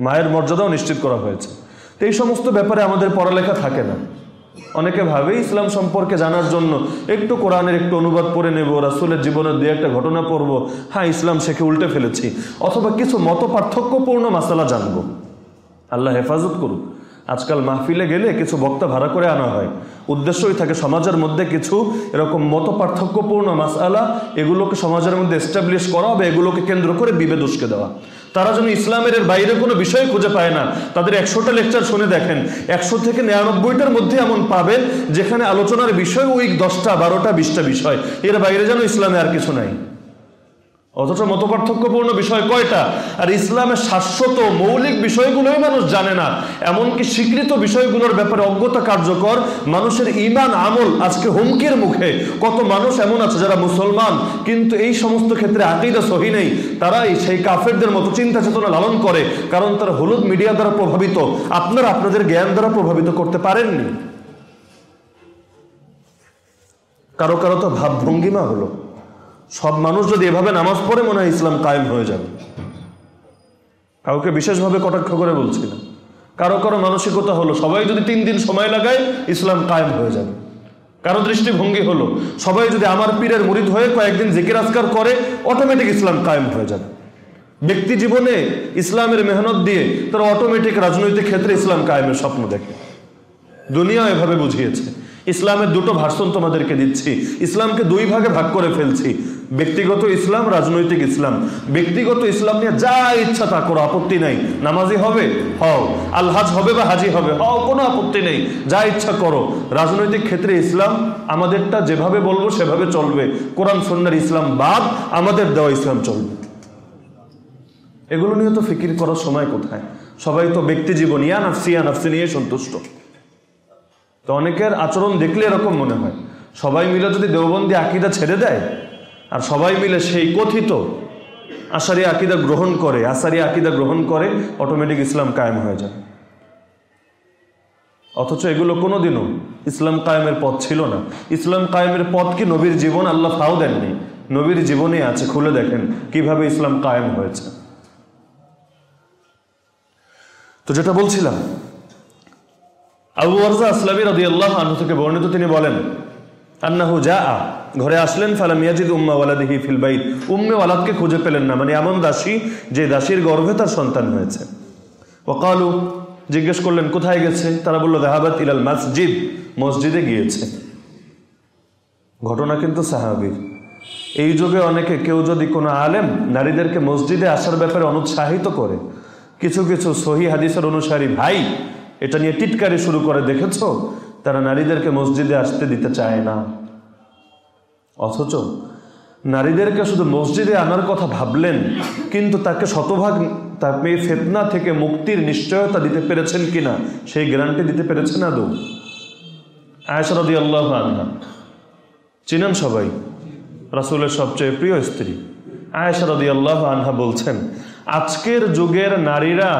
মায়ের মর্যাদাও নিশ্চিত করা হয়েছে। তো এই সমস্ত ব্যাপারে আমাদের পড়ালেখা থাকে না। অনেকে ভাবে ইসলাম সম্পর্কে জানার জন্য একটু কোরআনের একটু অনুবাদ পড়ে নেব, রাসুলের জীবনের দু একটা ঘটনা পড়ব। হ্যাঁ ইসলাম শেখে উল্টে ফেলেছি। অথবা কিছু মত পার্থক্যপূর্ণ মাসালা জানব। আল্লাহ হেফাজত করুক। আজকাল মাহফিলে গেলে কিছু বক্তা ভাড়া করে আনা হয়। উদ্দেশ্যই থাকে সমাজের মধ্যে কিছু এরকম মত পার্থক্যপূর্ণ মাসালা, এগুলোকে সমাজের মধ্যে এস্টাবলিশ করা বা এগুলোকে কেন্দ্র করে বিবেদ উস্কে দেওয়া। তারা যেন ইসলামের বাইরে কোনো বিষয় খুঁজে পায় না। তাদের একশোটা লেকচার শুনে দেখেন, একশো থেকে নিরানব্বইটার মধ্যে এমন পাবেন যেখানে আলোচনার বিষয় ওই দশটা, বারোটা, বিশটা বিষয়। এর বাইরে যেন ইসলামে আর কিছু নাই। অথচ মত পার্থক্যপূর্ণ বিষয় কয়টা? আর ইসলামের শাশ্বত মৌলিক বিষয়গুলোই মানুষ জানে না। এমনকি স্বীকৃত বিষয়গুলোর ব্যাপারে অজ্ঞতা কার্যকর, মানুষের ইমান আমল আজকে হুমকির মুখে। কত মানুষ এমন আছে যারা মুসলমান, কিন্তু এই সমস্ত ক্ষেত্রে আকিদা সহি নেই। তারাই সেই কাফেরদের মতো চিন্তা চেতনা লালন করে, কারণ তারা হলুদ মিডিয়া দ্বারা প্রভাবিত। আপনারা আপনাদের জ্ঞান দ্বারা প্রভাবিত করতে পারেননি। কারও কারও তো ভাবভঙ্গিমা হলো। সব মানুষ যদি এভাবে নামাজ পড়ে, মনে হয় ইসলাম কায়েম হয়ে যাবে। কাউকে বিশেষভাবে কটাক্ষ করে বলছি না। কারও কারও মানসিকতা হলো, সবাই যদি তিন দিন সময় লাগায়, ইসলাম কায়েম হয়ে যাবে। কারও দৃষ্টিভঙ্গি হলো, সবাই যদি আমার পীরের মুরিদ হয়ে কয়েকদিন জিকির আজকার করে অটোমেটিক ইসলাম কায়েম হয়ে যাবে। ব্যক্তি জীবনে ইসলামের মেহনত দিয়ে তারা অটোমেটিক রাজনৈতিক ক্ষেত্রে ইসলাম কায়েমের স্বপ্ন দেখে। দুনিয়া এভাবে বুঝিয়েছে। ইসলামের দুটো ভাষণ তোমাদেরকে দিচ্ছি। ইসলামকে দুই ভাগে ভাগ করে ফেলছি। ব্যক্তিগত ইসলাম, রাজনৈতিক ইসলাম। ব্যক্তিগত ইসলাম নিয়ে যা ইচ্ছা তা করো, আপত্তি নাই। নামাজি হবে? হও। আলহাজ হবে বা হাজি হবে? হও, কোনো আপত্তি নেই। যা ইচ্ছা করো। রাজনৈতিক ক্ষেত্রে ইসলাম আমাদেরটা যেভাবে বলব সেভাবে চলবে। কোরআন সন্ন্যার ইসলাম বাদ, আমাদের দেওয়া ইসলাম চলবে। এগুলো নিয়ে তো ফিকির করার সময় কোথায়? সবাই তো ব্যক্তি জীবন। ইয়া নাফসি ইয়া নাফসি নিয়ে সন্তুষ্ট। তো অনেকের আচরণ দেখলে এরকম মনে হয়। সবাই মিলে যদি দেওবন্দি আকিদা ছেড়ে দেয়, আর সবাই মিলে সেই কথিত আশারি আকিদা গ্রহণ করে আশারি আকিদা গ্রহণ করে অটোমেটিক ইসলাম কায়েম হয়ে যায়। অথচ এগুলো কোনোদিনও ইসলাম কায়েমের পথ ছিল না। ইসলাম কায়েমের পথ কি নবীর জীবন? আল্লাহ ফাও দেননি। নবীর জীবনে আছে, খুলে দেখেন কীভাবে ইসলাম কায়েম হয়েছে। তো যেটা বলছিলাম আবু আরজা আসলামী রাদি আল্লাহ আনহু থেকে বর্ণিত তিনি বলেন, আন্নাহু যা আ ঘরে আসলেন, ফালাম ইয়াজিদ উম্মা ওয়ালাদিহি ফিল বাইত। উম্মে ওয়ালাদকে খুঁজে পেলেন না মানে এমন দাসী যে দাসীর গর্ভে তার সন্তান হয়েছে। ওকালু জিজ্ঞেস করলেন, কোথায় গেছে? তারা বলল, দেহাবাত ইলাল মসজিদ, মসজিদে গিয়েছে। ঘটনা কিন্তু সাহাবির। এই যুগে অনেকে, কেউ যদি কোনো আলেম নারীদেরকে মসজিদে আসার ব্যাপারে অনুৎসাহিত করে, কিছু কিছু সহি হাদিসের অনুসারী ভাই এটা নিয়ে টিটকারি শুরু করে, দেখেছ? তারা নারীদেরকে মসজিদে আসতে দিতে চায় না। অথচ নারীদেরকে শুধু মসজিদে আনার কথা ভাবলেন, কিন্তু তাকে শতভাগ তাকে ফেতনা থেকে মুক্তির নিশ্চয়তা দিতে পেরেছেন কিনা, সেই গ্যারান্টি দিতে পেরেছেন আদৌ? আয়সরদি আল্লাহ আনহা। চিনেন সবাই? রাসুলের সবচেয়ে প্রিয় স্ত্রী। আয়সরদি আল্লাহ আনহা বলছেন, আজকের যুগের নারীরা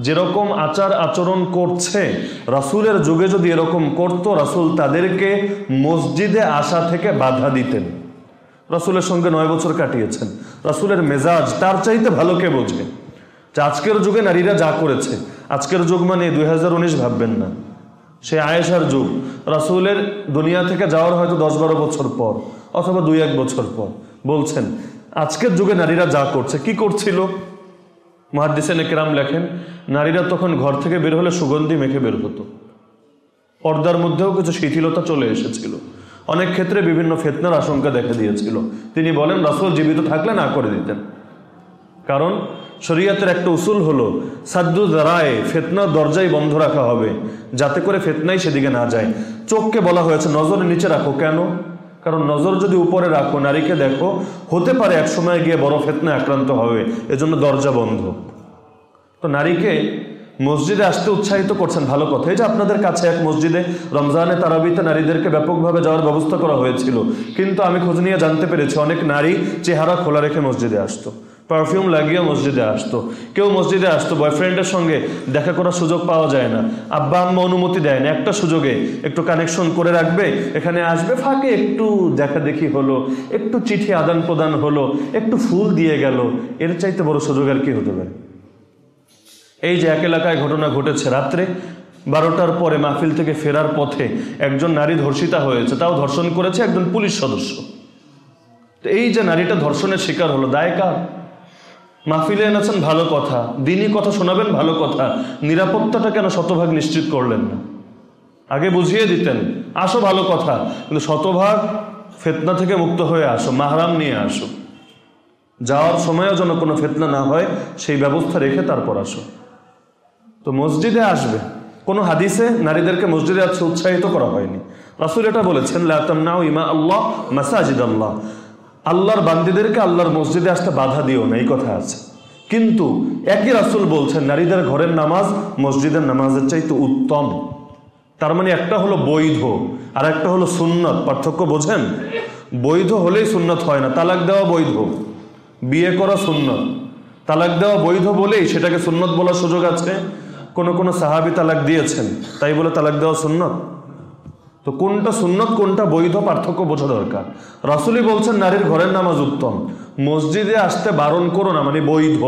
যেরকম আচার আচরণ করছে, রাসুলের যুগে যদি এরকম করত, রাসুল তাদেরকে মসজিদে আসা থেকে বাধা দিতেন। রাসুলের সঙ্গে নয় বছর কাটিয়েছেন। রাসুলের মেজাজ, তার চাইতে ভালো কে বোঝে? যে আজকের যুগে নারীরা যা করেছে, আজকের যুগ মানে দুই হাজার উনিশ ভাববেন না। সে আয়েশার যুগ। রাসুলের দুনিয়া থেকে যাওয়ার হয়তো দশ বারো বছর পর, অথবা দুই এক বছর পর। বলছেন, আজকের যুগে নারীরা যা করছে, কি করছিল? মহাদিসেন কেরাম লেখেন, নারীরা তখন ঘর থেকে বের হলে সুগন্ধি মেখে বের হতো। পর্দার মধ্যেও কিছু শিথিলতা চলে এসেছিল। অনেক ক্ষেত্রে বিভিন্ন ফেতনার আশঙ্কা দেখা দিয়েছিল। তিনি বলেন, রাসুল জীবিত থাকলে না করে দিতেন। কারণ, শরীয়তের একটা উসুল হলো, সাদ্দু দাঁড়ায় ফেতনার দরজাই বন্ধ রাখা হবে। যাতে করে ফেতনাই সেদিকে না যায়। চোখকে বলা হয়েছে, নজর নিচে রাখো। কেন? কারণ নজর যদি উপরে রাখো, নারীকে দেখো, হতে পারে এক সময় গিয়ে বড় ফেতনা আক্রান্ত হবে, এজন্য দরজা বন্ধ। তো নারীকে মসজিদে আসতে উৎসাহিত করছেন, ভালো কথা। এই যে আপনাদের কাছে এক মসজিদে রমজানে তারাবিতে নারীদেরকে ব্যাপকভাবে যাওয়ার ব্যবস্থা করা হয়েছিল, কিন্তু আমি খোঁজ নিয়ে জানতে পেরেছি, অনেক নারী চেহারা খোলা রেখে মসজিদে আসতো। পারফিউম লাগিয়ে মসজিদে আসতো। কেউ মসজিদে আসতো বয়ফ্রেন্ডের সঙ্গে দেখা করার সুযোগ পাওয়া যায় না। আব্বা, আম্মা অনুমতি দেয় না একটা সুযোগে। একটু কানেকশন করে রাখবে, এখানে আসবে, ফাঁকে একটু দেখা দেখি হলো, একটু চিঠি আদান প্রদান হলো, একটু ফুল দিয়ে গেল। এর চাইতে বড় সুযোগ আর কি হতে পারে? এই যে এক এলাকায় ঘটনা ঘটেছে, রাত্রে বারোটার পরে মাহফিল থেকে ফেরার পথে একজন নারী ধর্ষিতা হয়েছে, তাও ধর্ষণ করেছে একজন পুলিশ সদস্য। তো এই যে নারীটা ধর্ষণের শিকার হলো, দায় কার? মাহফিলে এনেছেন ভালো কথা, দিনই কথা শোনাবেন ভালো কথা, নিরাপত্তাটা কেন শতভাগ নিশ্চিত করলেন না? আগে বুঝিয়ে দিতেন, আসো ভালো কথা, কিন্তু শতভাগ ফেতনা থেকে মুক্ত হয়ে আসো, মাহরাম নিয়ে আসো। যাওয়ার সময়ও যেন কোনো ফেতনা না হয়, সেই ব্যবস্থা রেখে তারপর আসো। তো মসজিদে আসবে, কোনো হাদিসে নারীদেরকে মসজিদে আসতে উৎসাহিত করা হয়নি। রাসুল এটা বলেছেন লাতাম নাও ইমা আল্লাহ মাসাজিদ আল্লাহ আল্লাহর বান্দিদেরকে আল্লাহর মসজিদে আসতে বাধা দিও না, এই কথা আছে। কিন্তু একই রাসুল বলছেন, নারীদের ঘরের নামাজ মসজিদের নামাজের চাইতে উত্তম। তার মানে একটা হলো বৈধ, আর একটা হলো সুন্নত। পার্থক্য বোঝেন? বৈধ হলেই সুন্নত হয় না, তালাক দেওয়া বৈধ। বিয়ে করা সুন্নত। তালাক দেওয়া বৈধ বলেই সেটাকে সুন্নত বলার সুযোগ আছে। কোনো কোনো সাহাবি তালাক দিয়েছেন, তাই বলে তালাক দেওয়া সুন্নত? তো কোনটা সুন্নত, কোনটা বৈধ পার্থক্য বোঝা দরকার। রাসুলি বলছেন, নারীর ঘরের নামাজ উত্তম। মসজিদে আসতে বারণ করো না মানে বৈধ।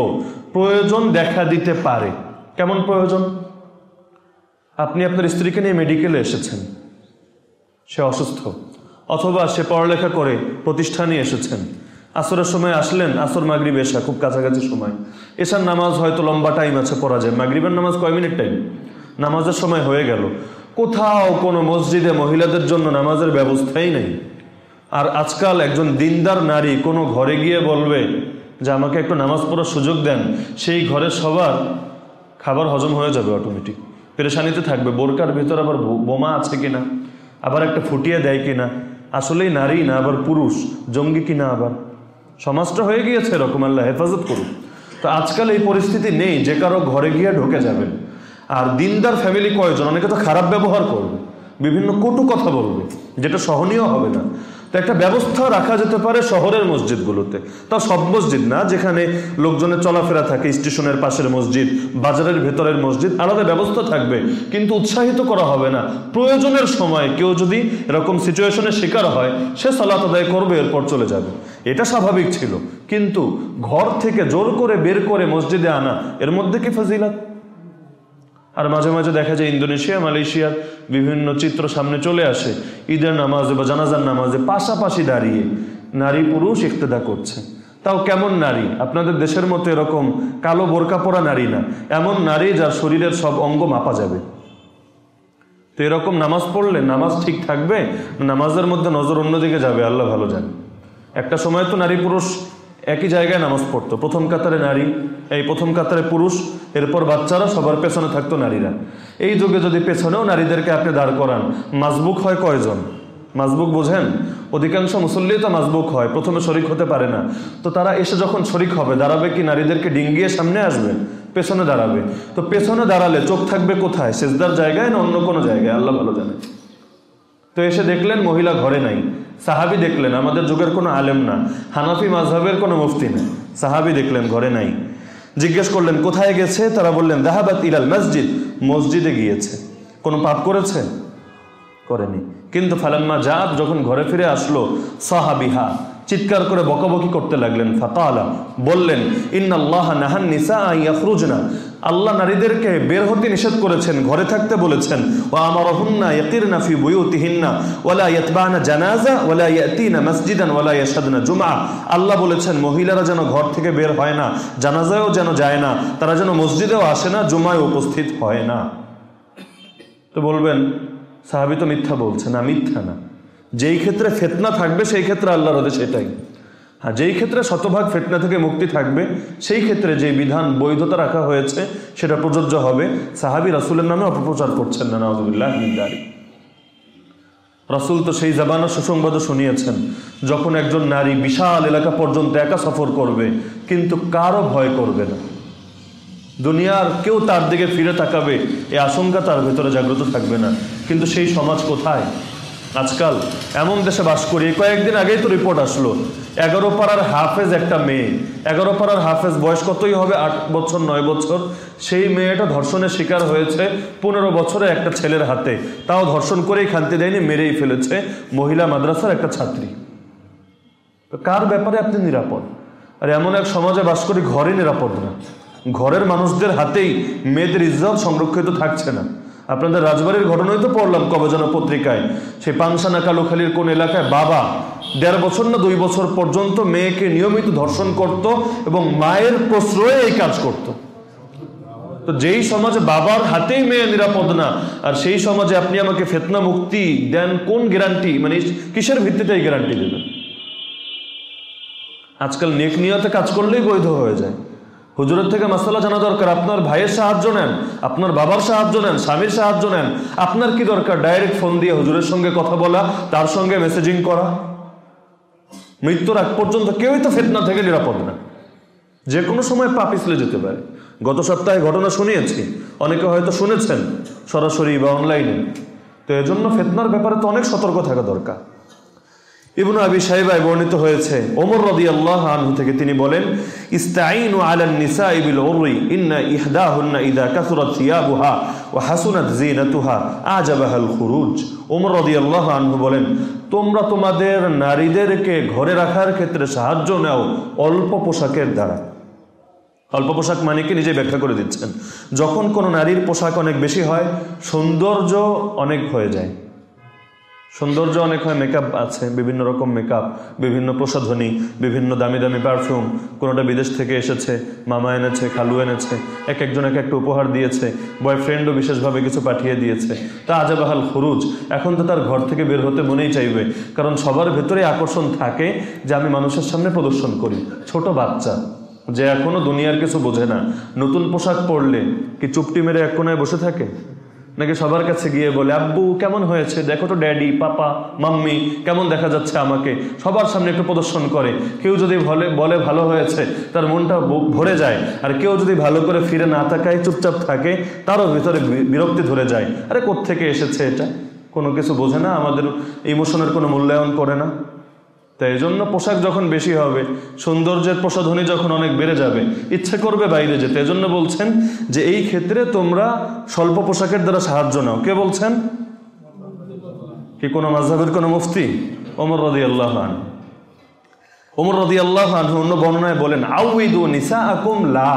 প্রয়োজন দেখা দিতে পারে। কেমন প্রয়োজন? আপনি আপনার স্ত্রীকে নিয়ে মেডিকেলে এসেছেন। সে অসুস্থ। অথবা সে পড়ালেখা করে প্রতিষ্ঠানে এসেছেন। আসরের সময় আসলেন, আসর, মাগরিব এসা খুব কাছাকাছি সময়। এসার নামাজ হয়তো লম্বা টাইম আছে পড়া যায়। মাগরিবের নামাজ কয় মিনিট টাইম নামাজের সময় হয়ে গেল। কোথাও কোনো মসজিদে মহিলাদের জন্য নামাজের ব্যবস্থাই নেই। আর আজকাল একজন দিনদার নারী কোনো ঘরে গিয়ে বলবে যে, আমাকে একটু নামাজ পড়ার সুযোগ দেন। সেই ঘরে সবার খাবার হজম হয়ে যাবে অটোমেটিক পেরেশানিতে থাকবে। বোরকার ভিতর আবার বোমা আছে কিনা? আবার একটা ফুটিয়ে দেয় কিনা? আসলেই নারী না আবার পুরুষ? জঙ্গি কিনা আবার? সমাজটা হয়ে গিয়েছে এরকম, আল্লাহ হেফাজত করুক। তো আজকাল এই পরিস্থিতি নেই, যে কারও ঘরে গিয়ে ঢুকে যাবেন। আর দিনদার ফ্যামিলি কয়জন? অনেকে তো খারাপ ব্যবহার করবে। বিভিন্ন কটু কথা বলবে। যেটা সহনীয় হবে না। তো একটা ব্যবস্থা রাখা যেতে পারে শহরের মসজিদগুলোতে। তাও সব মসজিদ না, যেখানে লোকজনের চলাফেরা থাকে, স্টেশনের পাশের মসজিদ, বাজারের ভেতরের মসজিদ, আলাদা ব্যবস্থা থাকবে। কিন্তু উৎসাহিত করা হবে না। প্রয়োজনের সময় কেউ যদি এরকম সিচুয়েশনের শিকার হয়, সে সালাত আদায় করবে, এরপর চলে যাবে। এটা স্বাভাবিক ছিল। কিন্তু ঘর থেকে জোর করে বের করে মসজিদে আনা, এর মধ্যে কি ফজিলাত? আর মাঝে মাঝে দেখা যায় ইন্দোনেশিয়া মালয়েশিয়ার বিভিন্ন চিত্র সামনে চলে আসে। ঈদের নামাজে বা জানাজার নামাজে পাশাপাশি দাঁড়িয়ে নারী পুরুষ ইফতেদা করছে। তাও কেমন নারী? আপনাদের দেশের মতো এরকম কালো বোরকা পরা নারী না। এমন নারী যার শরীরের সব অঙ্গ মাপা যাবে। তো এরকম নামাজ পড়লে নামাজ ঠিক থাকবে? নামাজের মধ্যে নজর অন্যদিকে যাবে? আল্লাহ ভালো জানে। একটা সময় তো নারী পুরুষ একই জায়গায় নামাজ পড়তো। প্রথম কাতারে নারী, এই প্রথম কাতারে পুরুষ, এরপর বাচ্চারা, সবার পেছনে থাকতো নারীরা। এই যুগে যদি পেছনেও নারীদেরকে আপনি দাঁড় করান মাজবুক হয় কয়জন? মাজবুক বোঝেন? অধিকাংশ মুসল্লি তো মাজবুক হয়, প্রথমে শরিক হতে পারে না। তো তারা এসে যখন শরিক হবে, দাঁড়াবে কি নারীদেরকে ডিঙ্গিয়ে সামনে আসবে? পেছনে দাঁড়াবে। তো পেছনে দাঁড়ালে চোখ থাকবে কোথায়? সেজদার জায়গায় না অন্য কোনো জায়গায়? আল্লাহ ভালো জানে। তো এসে দেখলেন মহিলা ঘরে নাই। সাহাবি দেখলেন, আমাদের যুগের কোনো আলেম না, হানাফি মাঝহের কোনো মুফতি না সাহাবি দেখলেন, ঘরে নাই। জিজ্ঞেস করলেন, কোথায় গেছে? তারা বললেন, দাহাবাত ইলাল মসজিদ, মসজিদে গিয়েছে। কোনো পাপ করেছে? করেনি। কিন্তু ফালাম্মা জাত যখন ঘরে ফিরে আসলো, সাহাবিহা চিৎকার করে বকাবকি করতে লাগলেন ফাতালা বললেন, ইন্নাল্লাহ নাহান নিসা ইয়াখরুজনা। আল্লাহ নারীদেরকে বের হতে নিষেধ করেছেন, ঘরে থাকতে বলেছেন ও আমার হুন্না ইয়াকিরনা ফি বুয়ুতিহিন্না ওয়ালা ইয়াতবানা জানাজা ওয়ালা ইয়াতিনা মসজিদান ওয়ালা ইয়াশহাদনা জুমআ। আল্লাহ বলেছেন, মহিলারা যেন ঘর থেকে বের হয় না, জানাজায়ও যেন যায় না, তারা যেন মসজিদেও আসে না, জুমায় উপস্থিত হয় না। তো বলবেন, সাহাবি তো মিথ্যা বলছে না, মিথ্যা না। যেই ক্ষেত্রে ফেতনা থাকবে, সেই ক্ষেত্রে আল্লাহর রদে সেটাই হ্যাঁ যেই ক্ষেত্রে শতভাগ ফেতনা থেকে মুক্তি থাকবে, সেই ক্ষেত্রে যে বিধান বৈধতা রাখা হয়েছে, সেটা প্রযোজ্য হবে। সাহাবি রাসুলের নামে অপপ্রচার করছেন না নওয়াজুবিল্লাহ হিন্দারি রাসুল তো সেই জাবানা সুসংবাদও শুনিয়েছেন, যখন একজন নারী বিশাল এলাকা পর্যন্ত একা সফর করবে, কিন্তু কারও ভয় করবে না। দুনিয়ার কেউ তার দিকে ফিরে তাকাবে এই আশঙ্কা তার ভেতরে জাগ্রত থাকবে না। কিন্তু সেই সমাজ কোথায়? আজকাল এমন দেশে বাস করি, কয়েকদিন আগেই তো রিপোর্ট আসলো। এগারো পাড়ার হাফেজ একটা মেয়ে। এগারো পাড়ার হাফেজ বয়স কতই হবে? আট বছর, নয় বছর। সেই মেয়েটা ধর্ষণের শিকার হয়েছে পনেরো বছরে একটা ছেলের হাতে। তাও ধর্ষণ করেই খান্তি দেয়নি, মেরেই ফেলেছে। মহিলা মাদ্রাসার একটা ছাত্রী। কার ব্যাপারে আপনি নিরাপদ? আর এমন এক সমাজে বাস করি, ঘরে নিরাপদ না। ঘরের মানুষদের হাতেই মেয়েদের ইজ্জত সংরক্ষিত থাকছে না। আপনাদের রাজবাড়ির ঘটনাই তো পড়লাম কবে যেন পত্রিকায়। সেই পাংশানা কালুখালীর কোন এলাকায় বাবা দেড় বছর না দুই বছর পর্যন্ত মেয়েকে নিয়মিত ধর্ষণ করত এবং মায়ের প্রশ্রয়ে এই কাজ করত। তো যেই সমাজে বাবার হাতেই মেয়ে নিরাপদ না, আর সেই সমাজে আপনি আমাকে ফেতনা মুক্তি দেন কোন গ্যারান্টি মানে কিসের ভিত্তিতে এই গ্যারান্টি দেবেন? আজকাল নেক নিয়তে কাজ করলেই বৈধ হয়ে যায়। হুজুরের থেকে মাসালা জানা দরকার। আপনার ভাইয়ের সাহায্য নেন, আপনার বাবার সাহায্য নেন, স্বামীর সাহায্য নেন। আপনার কি দরকার? ডাইরেক্ট ফোন দিয়ে হুজুরের সঙ্গে কথা বলা, তার সঙ্গে মেসেজিং করা। মৃত্যুর আগ পর্যন্ত কেউই তো ফেতনা থেকে নিরাপদ না। যে কোনো সময় পা পিছলে যেতে পারে। গত সপ্তাহে ঘটনা শুনিয়েছি। অনেকে হয়তো শুনেছেন, সরাসরি বা অনলাইনে তো এজন্য ফেতনার ব্যাপারে তো অনেক সতর্ক থাকা দরকার। ইবনু আবি সাহেবায় বর্ণিত হয়েছে। ওমর রদি আল্লাহ আনহু থেকে তিনি বলেন ইস্তাইনু আলান নিসা ইবিল উরুই ইন্না ইহদাহুন্না ইদা কাসুরাত সিয়াবুহা ওয়া হাসুনাত জিনাতুহা আজাবাহাল খুরুজ। ওমর রদি আল্লাহ আনহু বলেন, তোমরা তোমাদের নারীদেরকে ঘরে রাখার ক্ষেত্রে সাহায্য নাও অল্প পোশাকের দ্বারা। অল্প পোশাক মানে কি? নিজে ব্যাখ্যা করে দিচ্ছেন। যখন কোনো নারীর পোশাক অনেক বেশি হয়, সৌন্দর্য অনেক হয়ে যায়। সৌন্দর্য অনেক হয় মেকআপ আছে, বিভিন্ন রকম মেকআপ বিভিন্ন প্রসাধনী, বিভিন্ন দামি দামি পারফিউম কোনোটা বিদেশ থেকে এসেছে, মামা এনেছে, খালু এনেছে, এক একজন এক একটা উপহার দিয়েছে বয়ফ্রেন্ডও বিশেষভাবে কিছু পাঠিয়ে দিয়েছে। তা আজাবাহাল খরুজ। এখন তো তার ঘর থেকে বের হতে মনেই চাইবে, কারণ সবার ভেতরে আকর্ষণ থাকে যে আমি মানুষের সামনে প্রদর্শন করি। ছোট বাচ্চা, যে এখনও দুনিয়ার কিছু বোঝে না। নতুন পোশাক পরলে কি চুপটি মেরে এক কোনায় বসে থাকে? নাকি সবার কাছে গিয়ে বলে, আব্বু, কেমন হয়েছে? দেখো তো ড্যাডি, পাপা, মাম্মি, কেমন দেখা যাচ্ছে আমাকে? সবার সামনে একটু প্রদর্শন করে। কেউ যদি বলে বলে ভালো হয়েছে, তার মনটা ভরে যায়। আর কেউ যদি ভালো করে ফিরে না তাকায়, চুপচাপ থাকে, তারও ভিতরে বিরক্তি ধরে যায়। আরে কোত্থেকে এসেছে এটা? কোনো কিছু বোঝে না? আমাদের ইমোশনের কোনো মূল্যায়ন করে না। তাই এই জন্য পোশাক যখন বেশি হবে, সৌন্দর্যের প্রসাধনী যখন অনেক বেড়ে যাবে, ইচ্ছে করবে বাইরে যেতে। এজন্য বলছেন যে এই ক্ষেত্রে তোমরা স্বল্প পোশাকের দ্বারা সাহায্য নাও। কে বলছেন? কি কোনো মাঝহের কোনো মুফতি? ওমর রদি আল্লাহ ওমর রদি আল্লাহ অন্য বর্ণনায় বলেন, আউইদু নিসা আকুম লা।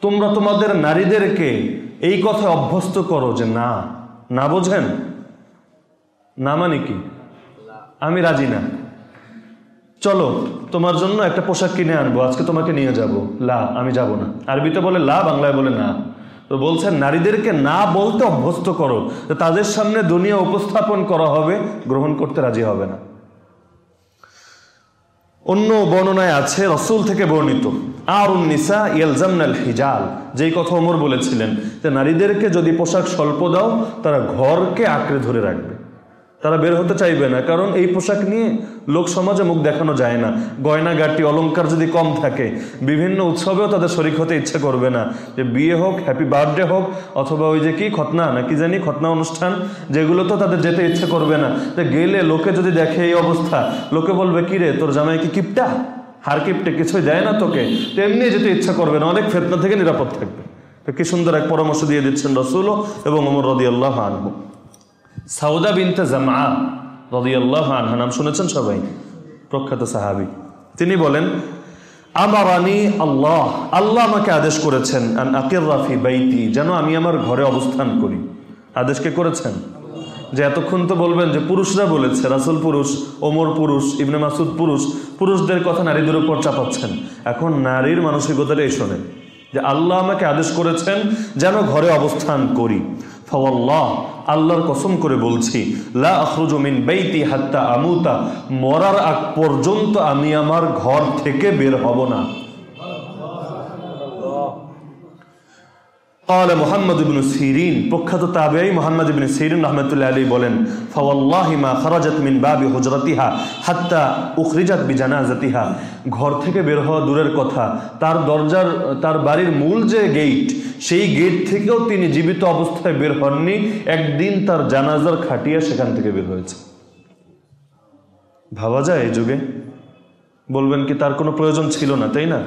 তোমরা তোমাদের নারীদেরকে এই কথা অভ্যস্ত করো যে না। না বোঝেন? না মানে কি? আমি রাজি না। চলো, তোমার জন্য একটা পোশাক কিনে আনব, আজকে তোমাকে নিয়ে যাব। লা, আমি যাব না। আরবিতে বলে লা, বাংলায় বলে না। তো বলছেন, নারীদেরকে না বলতে অভ্যস্ত করো তাদের সামনে দুনিয়া উপস্থাপন করা হবে, গ্রহণ করতে রাজি হবে না। অন্য বর্ণনায় আছে, রসুল থেকে বর্ণিত আর উন্নিসা ইয়ালজামনাল হিজাল যেই কথা ওমর বলেছিলেন, যে নারীদেরকে যদি পোশাক স্বল্প দাও, তারা ঘরকে আঁকড়ে ধরে রাখবে। তারা বের হতে চাইবে না। কারণ এই পোশাক নিয়ে লোক সমাজে মুখ দেখানো যায় না। গয়নাগাটি, অলংকার যদি কম থাকে, বিভিন্ন উৎসবেও তাদের শরিক হতে ইচ্ছে করবে না। যে বিয়ে হোক হ্যাপি বার্থডে হোক, অথবা ওই যে কি খতনা, না কি জানি, খতনা অনুষ্ঠান, যেগুলো তো তাদের যেতে ইচ্ছে করবে না। যে গেলে লোকে যদি দেখে এই অবস্থা, লোকে বলবে, কি রে, তোর জামাই কি কিপটা? হার কিপটে, কিছুই দেয় না তোকে? তেমনি যেতে ইচ্ছা করবে না, অনেক ফেতনা থেকে নিরাপদ থাকবে। তো কি সুন্দর এক পরামর্শ দিয়ে দিচ্ছেন রসুলও এবং অমর রদি আল্লাহ আনহু। সাউদা বিনতে জামা রদিয়াল্লাহ আনহা, নাম শুনেছেন সবাই? প্রখ্যাত সাহাবি। তিনি বলেন, আমারানি আল্লাহ আল্লাহ আমাকে আদেশ করেছেন, আন আকির রাফি বাইতি, যেন আমি আমার ঘরে অবস্থান করি। আদেশকে করেছেন? যে এতক্ষণ তো বলবেন যে পুরুষরা বলেছে, রাসুল পুরুষ, ওমর পুরুষ, ইবনে মাসুদ পুরুষ, পুরুষদের কথা নারীদের উপর চাপাচ্ছেন। এখন নারীর মানসিকতাটা এই শোনে যে আল্লাহ আমাকে আদেশ করেছেন যেন ঘরে অবস্থান করি। ফাওয়াল্লাহ, আল্লাহর কসম করে বলছি, লা আখরুজু মিন বাইতি হাত্তা আমুতা, মরার আগ পর্যন্ত আমি আমার ঘর থেকে বের হব না। সিরিন প্রখ্যাত তাবেই সিরিন বলেন বাবি হাত্তা ঘর থেকে বের হওয়া দূরের কথা, তার দরজার, তার বাড়ির মূল যে গেট, সেই গেট থেকেও তিনি জীবিত অবস্থায় বের হননি, একদিন তার জানাজার খাটিয়া সেখান থেকে বের হয়েছে। ভাবা যায় এই যুগে? বলবেন কি তার কোনো প্রয়োজন ছিল না, তাই না?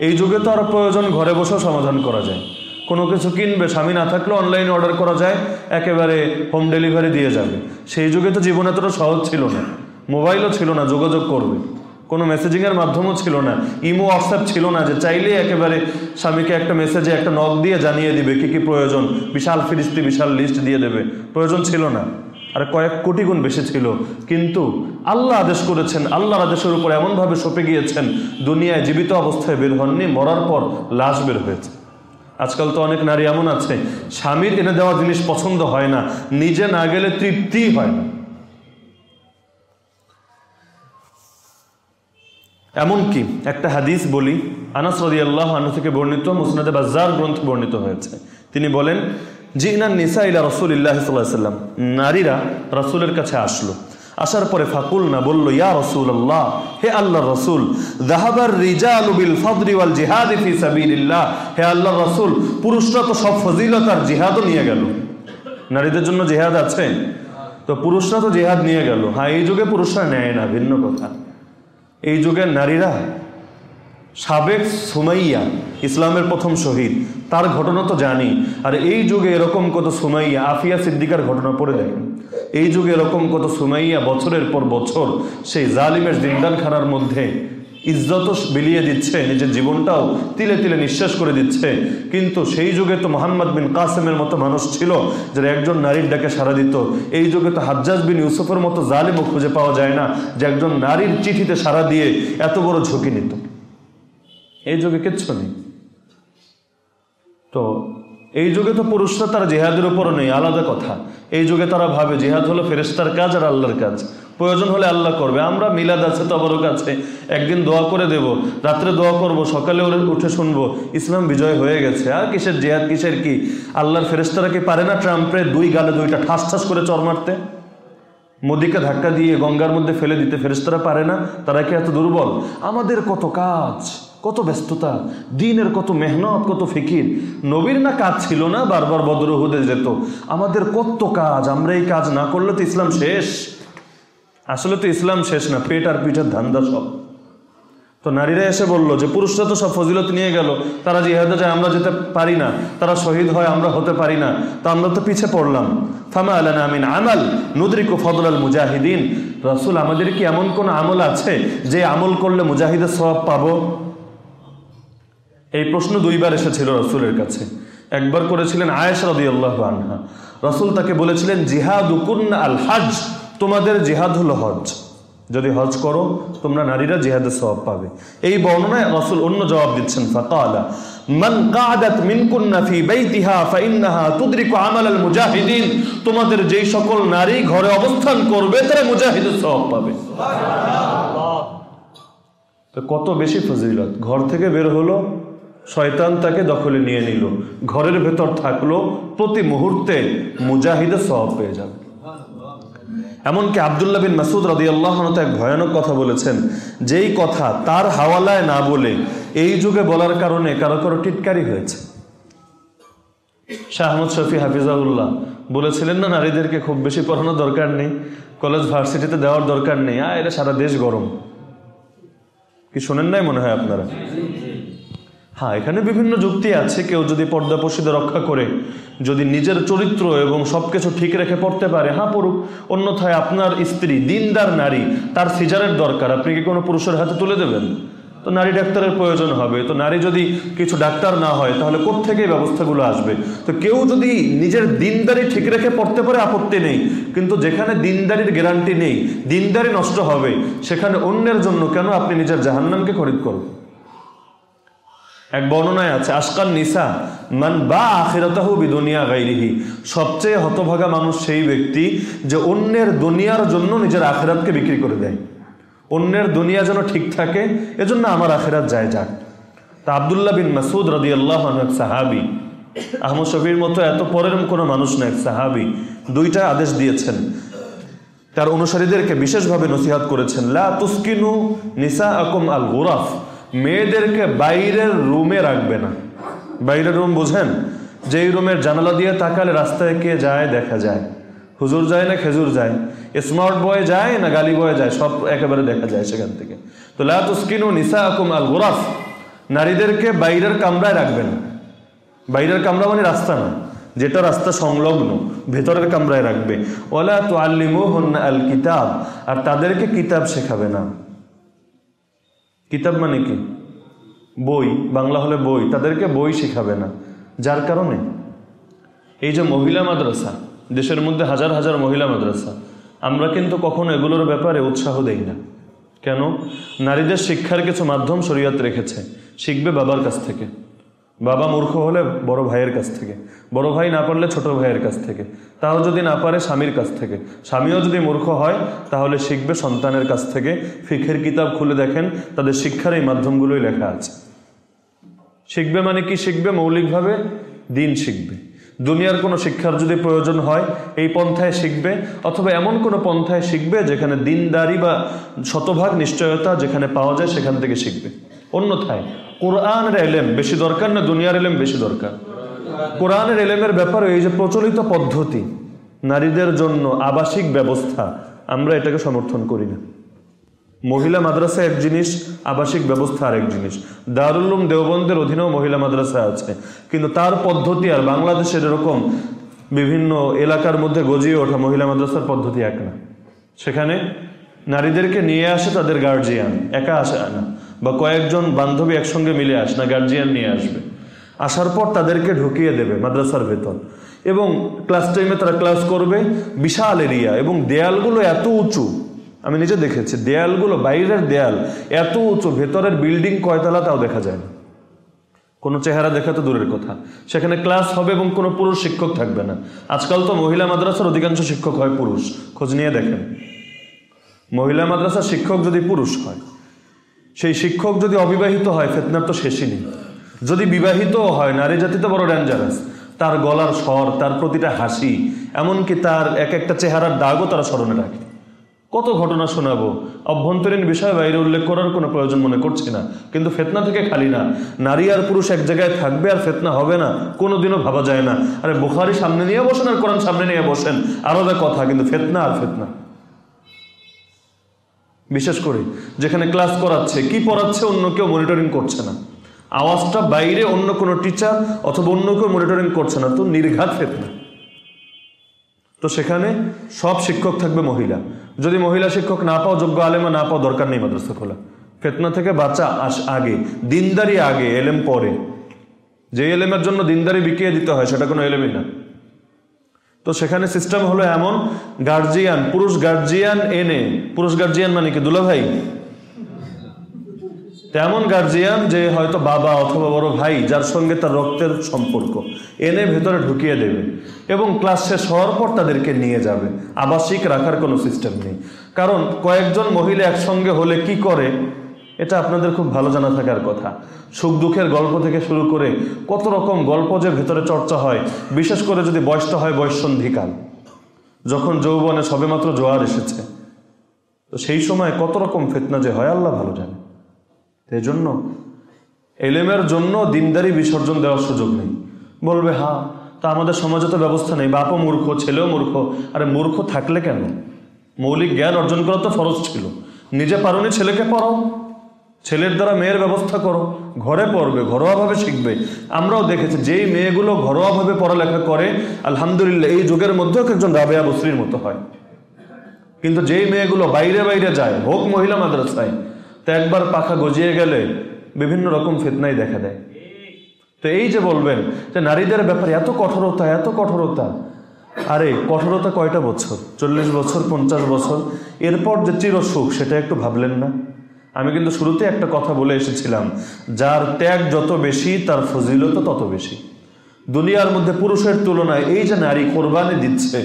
এই যুগে তো আর প্রয়োজন ঘরে বসেও সমাধান করা যায়। কোনো কিছু কিনবে, স্বামী না থাকলেও অনলাইনে অর্ডার করা যায়, একেবারে হোম ডেলিভারি দিয়ে যাবে। সেই যুগে তো জীবন এতটা সহজ ছিল না। মোবাইলও ছিল না, যোগাযোগ করবে। কোনো মেসেজিংয়ের মাধ্যমও ছিল না। ইমো হোয়াটসঅ্যাপ ছিল না যে চাইলেই একেবারে স্বামীকে একটা মেসেজে একটা নক দিয়ে জানিয়ে দিবে কি কি প্রয়োজন। বিশাল ফিরিস্তি, বিশাল লিস্ট দিয়ে দেবে। প্রয়োজন ছিল না। আর কয়েক কোটি গুণ বেশি ছিল। কিন্তু আল্লাহ আদেশ করেছেন, আল্লাহর আদেশের উপর এমনভাবে সপে গিয়েছেন, দুনিয়ায় জীবিত অবস্থায় বের হননি, মরার পর লাশ বের হয়েছে। আজকাল তো অনেক নারী এমন আছে, স্বামীর এনে দেওয়া জিনিস পছন্দ হয় না, নিজে না গেলে তৃপ্তি হয় না। এমনকি একটা হাদিস বলি, আনাস রদি আল্লাহ আনু থেকে বর্ণিত, মুসনাদে বাজার গ্রন্থ বর্ণিত হয়েছে। তিনি বলেন জিনা নিসা ইলা রসুল ইল্লাহ সাল্লাম। নারীরা রসুলের কাছে আসলো। আসার পরে ফাকুল না বলল, ইয়া রসুল আল্লাহ হে আল্লাহ রসুল বিল হে আল্লাহ রসুল, পুরুষরা তো সব ফজিলত আর জিহাদও নিয়ে গেল। নারীদের জন্য জেহাদ আছে? তো পুরুষরা তো জেহাদ নিয়ে গেল। হ্যাঁ এই যুগে পুরুষরা নেয় না, ভিন্ন কথা। এই যুগের নারীরা সাবেক সুমাইয়া, ইসলামের প্রথম শহীদ। তার ঘটনা তো জানি। আর এই যুগে এরকম কত সুমাইয়া, আফিয়া সিদ্দিকার ঘটনা পড়ে দেখেন এই যুগে এরকম কত সুমাইয়া, বছরের পর বছর সেই জালিমের জিন্দানখানার মধ্যে ইজ্জত বিলিয়ে দিচ্ছে, নিজের জীবনটাও তিলে তিলে নিঃশ্বাস করে দিচ্ছে। কিন্তু সেই যুগে তো মোহাম্মদ বিন কাসেমের মতো মানুষ ছিল, যারা একজন নারীর ডাকে সারা দিত। এই যুগে তো হাজ্জাজ বিন ইউসুফের মতো জালিমও খুঁজে পাওয়া যায় না, যে একজন নারীর চিঠিতে সারা দিয়ে এত বড় ঝুঁকি নিত। এই যুগে কিচ্ছু নেই। তো এই যুগে তো পুরুষরা তার জেহাদের উপরও নেই, আলাদা কথা। এই যুগে তারা ভাবে জেহাদ হলো ফেরেস্তার কাজ আর আল্লাহর কাজ। প্রয়োজন হলে আল্লাহ করবে। আমরা মিলাদ আছে, তবরক আছে। একদিন দোয়া করে দেব, রাত্রে দোয়া করব, সকালে উঠে শুনব, ইসলাম বিজয় হয়ে গেছে। আর কিসের জেহাদ, কিসের কি? আল্লাহর ফেরেস্তারা কি পারে না ট্রাম্পের দুই গালে দুইটা ঠাস ঠাস করে চর মারতে? মোদিকে ধাক্কা দিয়ে গঙ্গার মধ্যে ফেলে দিতে ফেরেস্তারা পারে না? তারা কি এত দুর্বল? আমাদের কত কাজ? কত ব্যস্ততা, দিনের কত মেহনত, কত ফিকির। নবীর না কাজ ছিল না, বারবার বদরহুদে যেত। আমাদের কত কাজ, আমরা এই কাজ না করলে তো ইসলাম শেষ। আসলে তো ইসলাম শেষ না, পেট আর পিঠের ধান্দা সব। তো নারীরা এসে বলল যে, পুরুষরা তো সব ফজিলত নিয়ে গেল। তারা জিহাদে যায়, আমরা যেতে পারি না। তারা শহীদ হয়, আমরা হতে পারি না। তো আমরা তো পিছে পড়লাম। ফামা আলানা আমিন আমাল নুদরিকু ফদল আল মুজাহিদিন। রসুল, আমাদের কি এমন কোন আমল আছে যে আমল করলে মুজাহিদের সব পাবো? এই প্রশ্ন দুইবার এসেছিল রসুলের কাছে। একবার করেছিলেন আয়েশ রদি আল্লাহ আনহা। রসুল তাকে বলেছিলেন জিহাদ উকুন্না আল হাজ তোমাদের জিহাদ হলো হজ যদি হজ করো তোমরা নারীরা জিহাদের সওয়াব পাবে। এই বর্ণনায় রসুল অন্য জবাব দিচ্ছেন ফাকালা মান কাদাত মিনকুন্না ফি বাইতিহা ফাইন্নাহা তুদরিকু আমাল আল মুজাহিদিন তোমাদের যেই সকল নারী ঘরে অবস্থান করবে তারা মুজাহিদের সওয়াব পাবে। কত বেশি ফজিলত। ঘর থেকে বের হলো শয়তান তাকে দখলে নিয়ে নিল। ঘরের ভেতর থাকল, প্রতি মুহূর্তে মুজাহিদের সওয়াব পেয়ে যাবে। এমনকি আবদুল্লাহ বিন মাসুদ রাদি আল্লাহ এক ভয়ানক কথা বলেছেন, যেই কথা তার হাওয়ালায় না বলে এই যুগে বলার কারণে কারও কারও টিটকারি হয়েছে। শাহ আহমদ শফি হাফিজাউল্লাহ বলেছিলেন, না, নারীদেরকে খুব বেশি পড়ানোর দরকার নেই, কলেজ ভার্সিটিতে দেওয়ার দরকার নেই আ এটা সারা দেশ গরম। কি শোনেন নাই মনে হয় আপনারা? হ্যাঁ এখানে বিভিন্ন যুক্তি আছে। কেউ যদি পর্দা রক্ষা করে, যদি নিজের চরিত্র এবং সব কিছু ঠিক রেখে পড়তে পারে হ্যাঁ পড়ুক। অন্যথায় আপনার স্ত্রী, দিনদার নারী, তার সিজারের দরকার। আপনি কি কোনো পুরুষের হাতে তুলে দেবেন? তো নারী ডাক্তারের প্রয়োজন হবে। তো নারী যদি কিছু ডাক্তার না হয়, তাহলে এই ব্যবস্থাগুলো আসবে? তো কেউ যদি নিজের দিনদারি ঠিক রেখে পড়তে পারে, আপত্তি নেই। কিন্তু যেখানে দিনদারির গ্যারান্টি নেই, দিনদারি নষ্ট হবে, সেখানে অন্যের জন্য কেন আপনি নিজের জাহান্নামকে খরিদ করুন? এক বর্ণনায় আছে, আশকান নিসা, মান বা আখিরাতাহু বিদুনিয়া গাইরিহি। সবচেয়ে হতভাগা মানুষ সেই ব্যক্তি যে অন্যের দুনিয়ার জন্য নিজের আখেরাতকে বিক্রি করে দেয়। অন্যের দুনিয়া যেন ঠিক থাকে, এজন্য আমার আখেরাত যায় যাক। তা আবদুল্লাহ বিন মাসুদ রদি আল্লাহ এক সাহাবি, আহমদ শফির মতো এত পরের কোনো মানুষ না, এক সাহাবি দুইটা আদেশ দিয়েছেন। তার অনুসারীদেরকে বিশেষভাবে নসিহাত করেছেন, লা তুস্কিনু নিসা আকম আল গোরাফ মেয়েদেরকে বাইরের রুমে রাখবে না। বাইরের রুম বোঝেন? যেই রুমের জানালা দিয়ে তাকালে রাস্তায় কে যায়, দেখা যায়। হুজুর যায় না খেজুর যায়? স্মার্ট বয় যায় না গালি বয় যায়? সব একেবারে দেখা যায় সেখান থেকে। তো লা তুস্কিনু নিসা আকুম আল গোরাফ নারীদেরকে বাইরের কামরায় রাখবেন বাইরের কামরা মানে রাস্তা না। যেটা রাস্তা সংলগ্ন, ভেতরের কামরায় রাখবে। ওলা তো আল্লিমু আল কিতাব। আর তাদেরকে কিতাব শেখাবে না। কিতাব মানে কি? বই, বাংলা হলে বই, তাদেরকে বই শেখাবে না। যার কারণে? এই যে মহিলা মাদ্রাসা, দেশের মধ্যে হাজার হাজার মহিলা মাদ্রাসা, আমরা কিন্তু কখনো এগুলোর ব্যাপারে উৎসাহ দেই না। কেন? নারীদের শিক্ষার কিছু মাধ্যম শরীয়ত রেখেছে, শিখবে বাবার কাছ থেকে। বাবা মূর্খ হলে বড় ভাইয়ের কাছ থেকে, বড় ভাই না পারলে ছোট ভাইয়ের কাছ থেকে, তাও যদি না পারে স্বামীর কাছ থেকে। স্বামীও যদি মূর্খ হয়, তাহলে শিখবে সন্তানের কাছ থেকে। ফিখের কিতাব খুলে দেখেন, তাদের শিক্ষার এই মাধ্যমগুলোই লেখা আছে। শিখবে মানে কি শিখবে? মৌলিকভাবে দিন শিখবে। দুনিয়ার কোনো শিক্ষার যদি প্রয়োজন হয়, এই পন্থায় শিখবে, অথবা এমন কোনো পন্থায় শিখবে যেখানে দিনদারি বা শতভাগ নিশ্চয়তা যেখানে পাওয়া যায় সেখান থেকে শিখবে। অন্যথায়, কোরআনের এলেম বেশি দরকার না দুনিয়ার এলেম বেশি দরকার? কোরআনের এলেমের ব্যাপারে এই যে প্রচলিত পদ্ধতি, নারীদের জন্য আবাসিক ব্যবস্থা, আমরা এটাকে সমর্থন করি না। মহিলা মাদ্রাসা এক জিনিস, আবাসিক ব্যবস্থা আরেক জিনিস। দারুল্লুম দেওবন্দের অধীনেও মহিলা মাদ্রাসা আছে। কিন্তু তার পদ্ধতি আর বাংলাদেশের এরকম বিভিন্ন এলাকার মধ্যে গজিয়ে ওঠা মহিলা মাদ্রাসার পদ্ধতি এক না। সেখানে নারীদেরকে নিয়ে আসে তাদের গার্জিয়ান একা আসে না। বা কয়েকজন বান্ধবী একসঙ্গে মিলে আস, না গার্জিয়ান নিয়ে আসবে। আসার পর তাদেরকে ঢুকিয়ে দেবে মাদ্রাসার ভেতর। এবং ক্লাস টাইমে তারা ক্লাস করবে, বিশাল এরিয়া এবং দেয়ালগুলো এত উঁচু, আমি নিজে দেখেছি, দেয়ালগুলো, বাইরের দেয়াল এত উঁচু, ভেতরের বিল্ডিং কয়তলা তাও দেখা যায় না। কোনো চেহারা দেখা তো দূরের কথা। সেখানে ক্লাস হবে এবং কোনো পুরুষ শিক্ষক থাকবে না। আজকাল তো মহিলা মাদ্রাসার অধিকাংশ শিক্ষক হয় পুরুষ। খোঁজ নিয়ে দেখেন। মহিলা মাদ্রাসার শিক্ষক যদি পুরুষ হয় সেই শিক্ষক যদি অবিবাহিত হয়, ফেতনার তো শেষই নেই। যদি বিবাহিত হয়, নারী জাতি তো বড় ডেঞ্জারাস তার গলার স্বর, তার প্রতিটা হাসি, এমনকি তার এক একটা চেহারার দাগও তারা স্মরণে রাখে। কত ঘটনা শোনাবো? অভ্যন্তরীণ বিষয় বাইরে উল্লেখ করার কোনো প্রয়োজন মনে করছি না। কিন্তু ফেতনা থেকে খালি না। নারী আর পুরুষ এক জায়গায় থাকবে আর ফেতনা হবে না। কোনোদিনও ভাবা যায় না। আরে, বুখারি সামনে নিয়ে বসেন আর কোরআন সামনে নিয়ে বসেন। আলাদা কথা, কিন্তু ফেতনা আর ফেতনা। বিশেষ করে যেখানে ক্লাস করাচ্ছে, কি পড়াচ্ছে অন্য কেউ মনিটরিং করছে না। আওয়াজটা বাইরে অন্য কোনো টিচার অথবা অন্য কেউ মনিটরিং করছে না, তো নির্ঘাত ফেতনা। তো সেখানে সব শিক্ষক থাকবে মহিলা। যদি মহিলা শিক্ষক না পাও, যোগ্য আলেমা না পাও, দরকার নেই মাদ্রাসা খোলা। ফেতনা থেকে বাচ্চা আস আগে, দিনদারি আগে, এলেম পরে। যে এলেমের জন্য দিনদারি বিকিয়ে দিতে হয়, সেটা কোনো এলেমই না। তো সেখানে সিস্টেম হলো এমন গার্জিয়ান পুরুষ গার্জিয়ান এনে, পুরুষ গার্জিয়ান মানে কি দুলা ভাই? তেমন গার্জিয়ান যে হয়তো বাবা অথবা বড় ভাই, যার সঙ্গে তার রক্তের সম্পর্ক, এনে ভেতরে ঢুকিয়ে দেবে এবং ক্লাস শেষ হওয়ার পর তাদেরকে নিয়ে যাবে। আবাসিক রাখার কোনো সিস্টেম নেই। কারণ কয়েকজন মহিলা একসঙ্গে হলে কি করে? এটা আপনাদের খুব ভালো জানা থাকার কথা। সুখ দুঃখের গল্প থেকে শুরু করে কত রকম গল্প যে ভেতরে চর্চা হয়, বিশেষ করে যদি বয়সটা হয় বয়সন্ধিকাল যখন যৌবনে সবেমাত্র জোয়ার এসেছে, তো সেই সময় কত রকম ফেতনা যে হয়, আল্লাহ ভালো জানে। এই জন্য এলেমের জন্য দিনদারি বিসর্জন দেওয়ার সুযোগ নেই। বলবে হ্যাঁ তা আমাদের সমাজে তো ব্যবস্থা নেই। বাপও মূর্খ, ছেলেও মূর্খ। আরে মূর্খ থাকলে কেন? মৌলিক জ্ঞান অর্জন করা তো ফরজ ছিল। নিজে পারোনি ছেলেকে পড়াও। ছেলের দ্বারা মেয়ের ব্যবস্থা করো, ঘরে পড়বে, ঘরোয়াভাবে শিখবে। আমরাও দেখেছি, যেই মেয়েগুলো ঘরোয়াভাবে পড়ালেখা করে, আলহামদুলিল্লাহ, এই যুগের মধ্যেও একজন রাবেয়া বসরির মতো হয়। কিন্তু যেই মেয়েগুলো বাইরে বাইরে যায়, হোক মহিলা মাদ্রাসায়, তো একবার পাখা গজিয়ে গেলে বিভিন্ন রকম ফিতনাই দেখা দেয়। তো এই যে বলবেন যে নারীদের ব্যাপারে এত কঠোরতা এত কঠোরতা, আরে কঠোরতা কয়টা বছর? চল্লিশ বছর, পঞ্চাশ বছর? এরপর যে চিরসুখ, সেটা একটু ভাবলেন না? আমি কিন্তু শুরুতে একটা কথা বলে এসেছিলাম, যার ত্যাগ যত বেশি, তার ফজিলত তত বেশি। দুনিয়ার মধ্যে পুরুষের তুলনায় এই যে নারী কোরবানি দিচ্ছে,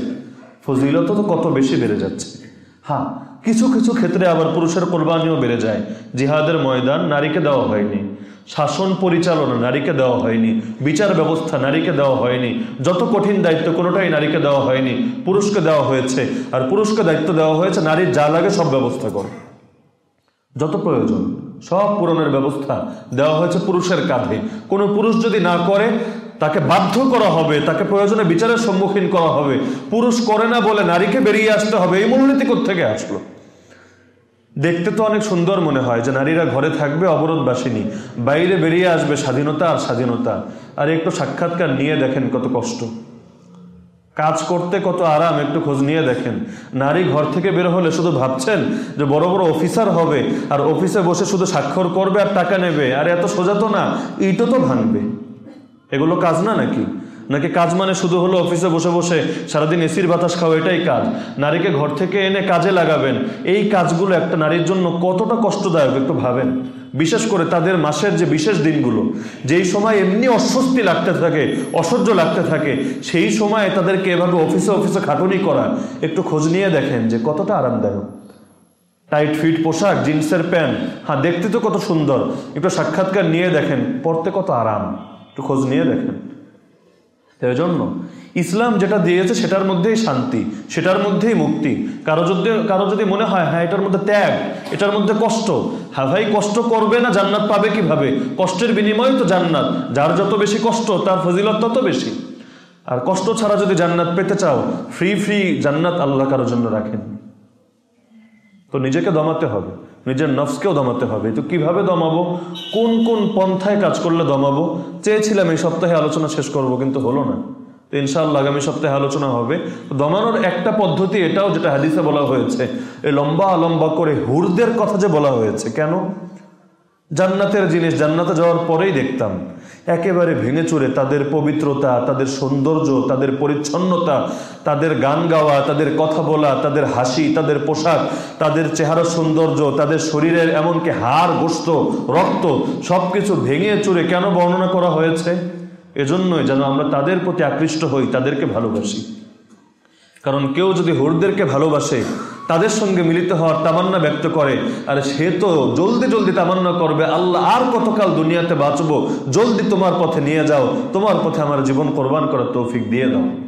ফজিলত তো কত বেশি বেড়ে যাচ্ছে। হ্যাঁ কিছু কিছু ক্ষেত্রে আবার পুরুষের কোরবানিও বেড়ে যায়। জিহাদের ময়দান নারীকে দেওয়া হয়নি, শাসন পরিচালনা নারীকে দেওয়া হয়নি, বিচার ব্যবস্থা নারীকে দেওয়া হয়নি, যত কঠিন দায়িত্ব কোনোটাই নারীকে দেওয়া হয়নি, পুরুষকে দেওয়া হয়েছে। আর পুরুষকে দায়িত্ব দেওয়া হয়েছে, নারীর যা লাগে সব ব্যবস্থা করো। যত প্রয়োজন, সব পূরণের ব্যবস্থা দেওয়া হয়েছে পুরুষের কাঁধে। কোনো পুরুষ যদি না করে, তাকে বাধ্য করা হবে, তাকে প্রয়োজনে বিচারের সম্মুখীন করা হবে। পুরুষ করে না বলে নারীকে বেরিয়ে আসতে হবে, এই মূলনীতি থেকে আসলো? দেখতে তো অনেক সুন্দর মনে হয় যে নারীরা ঘরে থাকবে অবরোধবাসিনী, বাইরে বেরিয়ে আসবে স্বাধীনতা আর স্বাধীনতা। আর একটু সাক্ষাৎকার নিয়ে দেখেন কত কষ্ট। কাজ করতে কত আরাম, একটু খোঁজ নিয়ে দেখেন। নারী ঘর থেকে বের হলে শুধু ভাবছেন যে বড় বড় অফিসার হবে, আর অফিসে বসে শুধু স্বাক্ষর করবে আর টাকা নেবে, আর এত সোজা তো না, ইটও তো ভাঙবে। এগুলো কাজ না নাকি? নাকি কাজ মানে শুধু হলো অফিসে বসে বসে সারাদিন এসির বাতাস খাওয়া, এটাই কাজ? নারীকে ঘর থেকে এনে কাজে লাগাবেন, এই কাজগুলো একটা নারীর জন্য কতটা কষ্টদায়ক, একটু ভাবেন। বিশেষ করে তাদের মাসের যে বিশেষ দিনগুলো, যেই সময় এমনি অস্বস্তি লাগতে থাকে, অসহ্য লাগতে থাকে, সেই সময় তাদেরকে এভাবে অফিসে অফিসে খাটুনি করা, একটু খোঁজ নিয়ে দেখেন যে কতটা আরামদায়ক। টাইট ফিট পোশাক, জিন্সের প্যান্ট হ্যাঁ দেখতে তো কত সুন্দর, একটু সাক্ষাৎকার নিয়ে দেখেন, পড়তে কত আরাম, একটু খোঁজ নিয়ে দেখেন। এই জন্য ইসলাম যেটা দিয়েছে সেটার মধ্যেই শান্তি, সেটার মধ্যেই মুক্তি। কারও যদি কারও যদি মনে হয় হ্যাঁ এটার মধ্যে ত্যাগ, এটার মধ্যে কষ্ট হ্যাঁ ভাই, কষ্ট করবে না, জান্নাত পাবে কীভাবে? কষ্টের বিনিময়ে তো জান্নাত। যার যত বেশি কষ্ট, তার ফজিলত তত বেশি। আর কষ্ট ছাড়া যদি জান্নাত পেতে চাও ফ্রি ফ্রি জান্নাত আল্লাহ কারোর জন্য রাখেন। তো নিজেকে দমাতে হবে, নিজের নফসকেও দমাতে হবে। তো কীভাবে দমাবো? কোন কোন পন্থায় কাজ করলে দমাবো? চেয়েছিলাম এই সপ্তাহে আলোচনা শেষ করব, কিন্তু হলো না। তো ইনশাআল্লাহ আগামী সপ্তাহে আলোচনা হবে। দমানোর একটা পদ্ধতি এটাও যেটা হাদিসে বলা হয়েছে, এই লম্বা লম্বা করে হুরদের কথা যে বলা হয়েছে, কেন? জান্নাতের জিনিস জান্নাতে যাওয়ার পরেই দেখতাম। একেবারে ভেঙে চুরে তাদের পবিত্রতা, তাদের সৌন্দর্য, তাদের পরিচ্ছন্নতা, তাদের গান গাওয়া, তাদের কথা বলা, তাদের হাসি, তাদের পোশাক, তাদের চেহারা সৌন্দর্য, তাদের শরীরের এমনকি হাড়, গোস্ত, রক্ত সব কিছু ভেঙে চুরে কেন বর্ণনা করা হয়েছে? এজন্যই যেন আমরা তাদের প্রতি আকৃষ্ট হই, তাদেরকে ভালোবাসি। কারণ কেউ যদি হরদেরকে ভালোবাসে, তাদের সঙ্গে মিলিত হওয়ার তামান্না ব্যক্ত করে, আর সে তো জলদি জলদি তামান্না করবে, আল্লাহ আর কতকাল দুনিয়াতে বাঁচবো? জলদি তোমার পথে নিয়ে যাও, তোমার পথে আমার জীবন কোরবান করার তৌফিক দিয়ে দাও।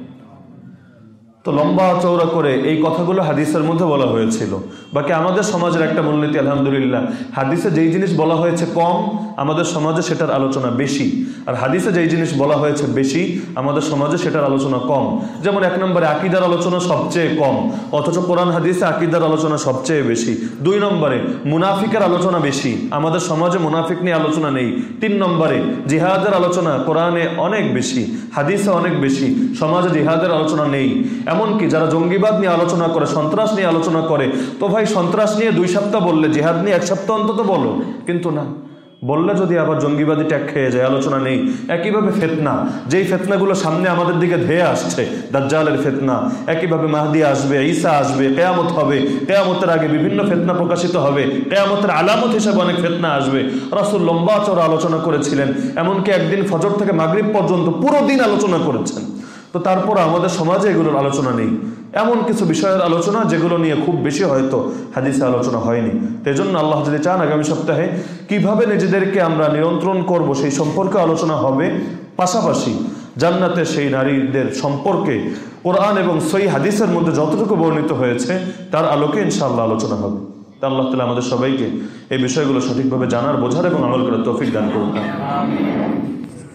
তো লম্বা চৌড়া করে এই কথাগুলো হাদিসের মধ্যে বলা হয়েছিল। বাকি আমাদের সমাজের একটা মূলনীতি, আলহামদুলিল্লাহ। হাদিসে যেই জিনিস বলা হয়েছে কম, আমাদের সমাজে সেটার আলোচনা বেশি। আর হাদিসে যেই জিনিস বলা হয়েছে বেশি, আমাদের সমাজে সেটার আলোচনা কম। যেমন এক নম্বরে আকিদার আলোচনা সবচেয়ে কম, অথচ কোরআন, হাদিসে আকিদার আলোচনা সবচেয়ে বেশি। দুই নম্বরে মুনাফিকের আলোচনা বেশি, আমাদের সমাজে মুনাফিক নিয়ে আলোচনা নেই। তিন নম্বরে জিহাদের আলোচনা কোরআনে অনেক বেশি, হাদিসে অনেক বেশি, সমাজে জিহাদের আলোচনা নেই। এমনকি যারা জঙ্গিবাদ নিয়ে আলোচনা করে, সন্ত্রাস নিয়ে আলোচনা করে, তো ভাই সন্ত্রাস নিয়ে দুই সপ্তাহ বললে, জিহাদ নিয়ে এক সপ্তাহ অন্তত বলো। কিন্তু না। বললে যদি আবার জঙ্গিবাদী ট্যাগ খেয়ে যায়, আলোচনা নেই। একইভাবে ফেতনা। যেই ফেতনাগুলো সামনে আমাদের দিকে ধেয়ে আসছে, দাজ্জালের ফেতনা। একইভাবে মাহদি আসবে, ঈসা আসবে, কেয়ামত হবে। কেয়ামতের আগে বিভিন্ন ফেতনা প্রকাশিত হবে। কেয়ামতের আলামত হিসেবে অনেক ফেতনা আসবে। রাসুল লম্বা চড়া আলোচনা করেছিলেন। এমনকি একদিন ফজর থেকে মাগরিব পর্যন্ত পুরো দিন আলোচনা করেছেন। তো তারপর আমাদের সমাজে এগুলোর আলোচনা নেই। এমন কিছু বিষয়ের আলোচনা যেগুলো নিয়ে খুব বেশি হয়তো হাদিসে আলোচনা হয়নি। এই জন্য আল্লাহ যদি চান আগামী সপ্তাহে কীভাবে নিজেদেরকে আমরা নিয়ন্ত্রণ করব সেই সম্পর্কে আলোচনা হবে, পাশাপাশি জান্নাতে সেই নারীদের সম্পর্কে কোরআন এবং সই হাদিসের মধ্যে যতটুকু বর্ণিত হয়েছে, তার আলোকে ইনশাআল্লাহ আলোচনা হবে। তা আল্লাহ তালা আমাদের সবাইকে এই বিষয়গুলো সঠিকভাবে জানার, বোঝার এবং আমল করার তৌফিক দান করুন।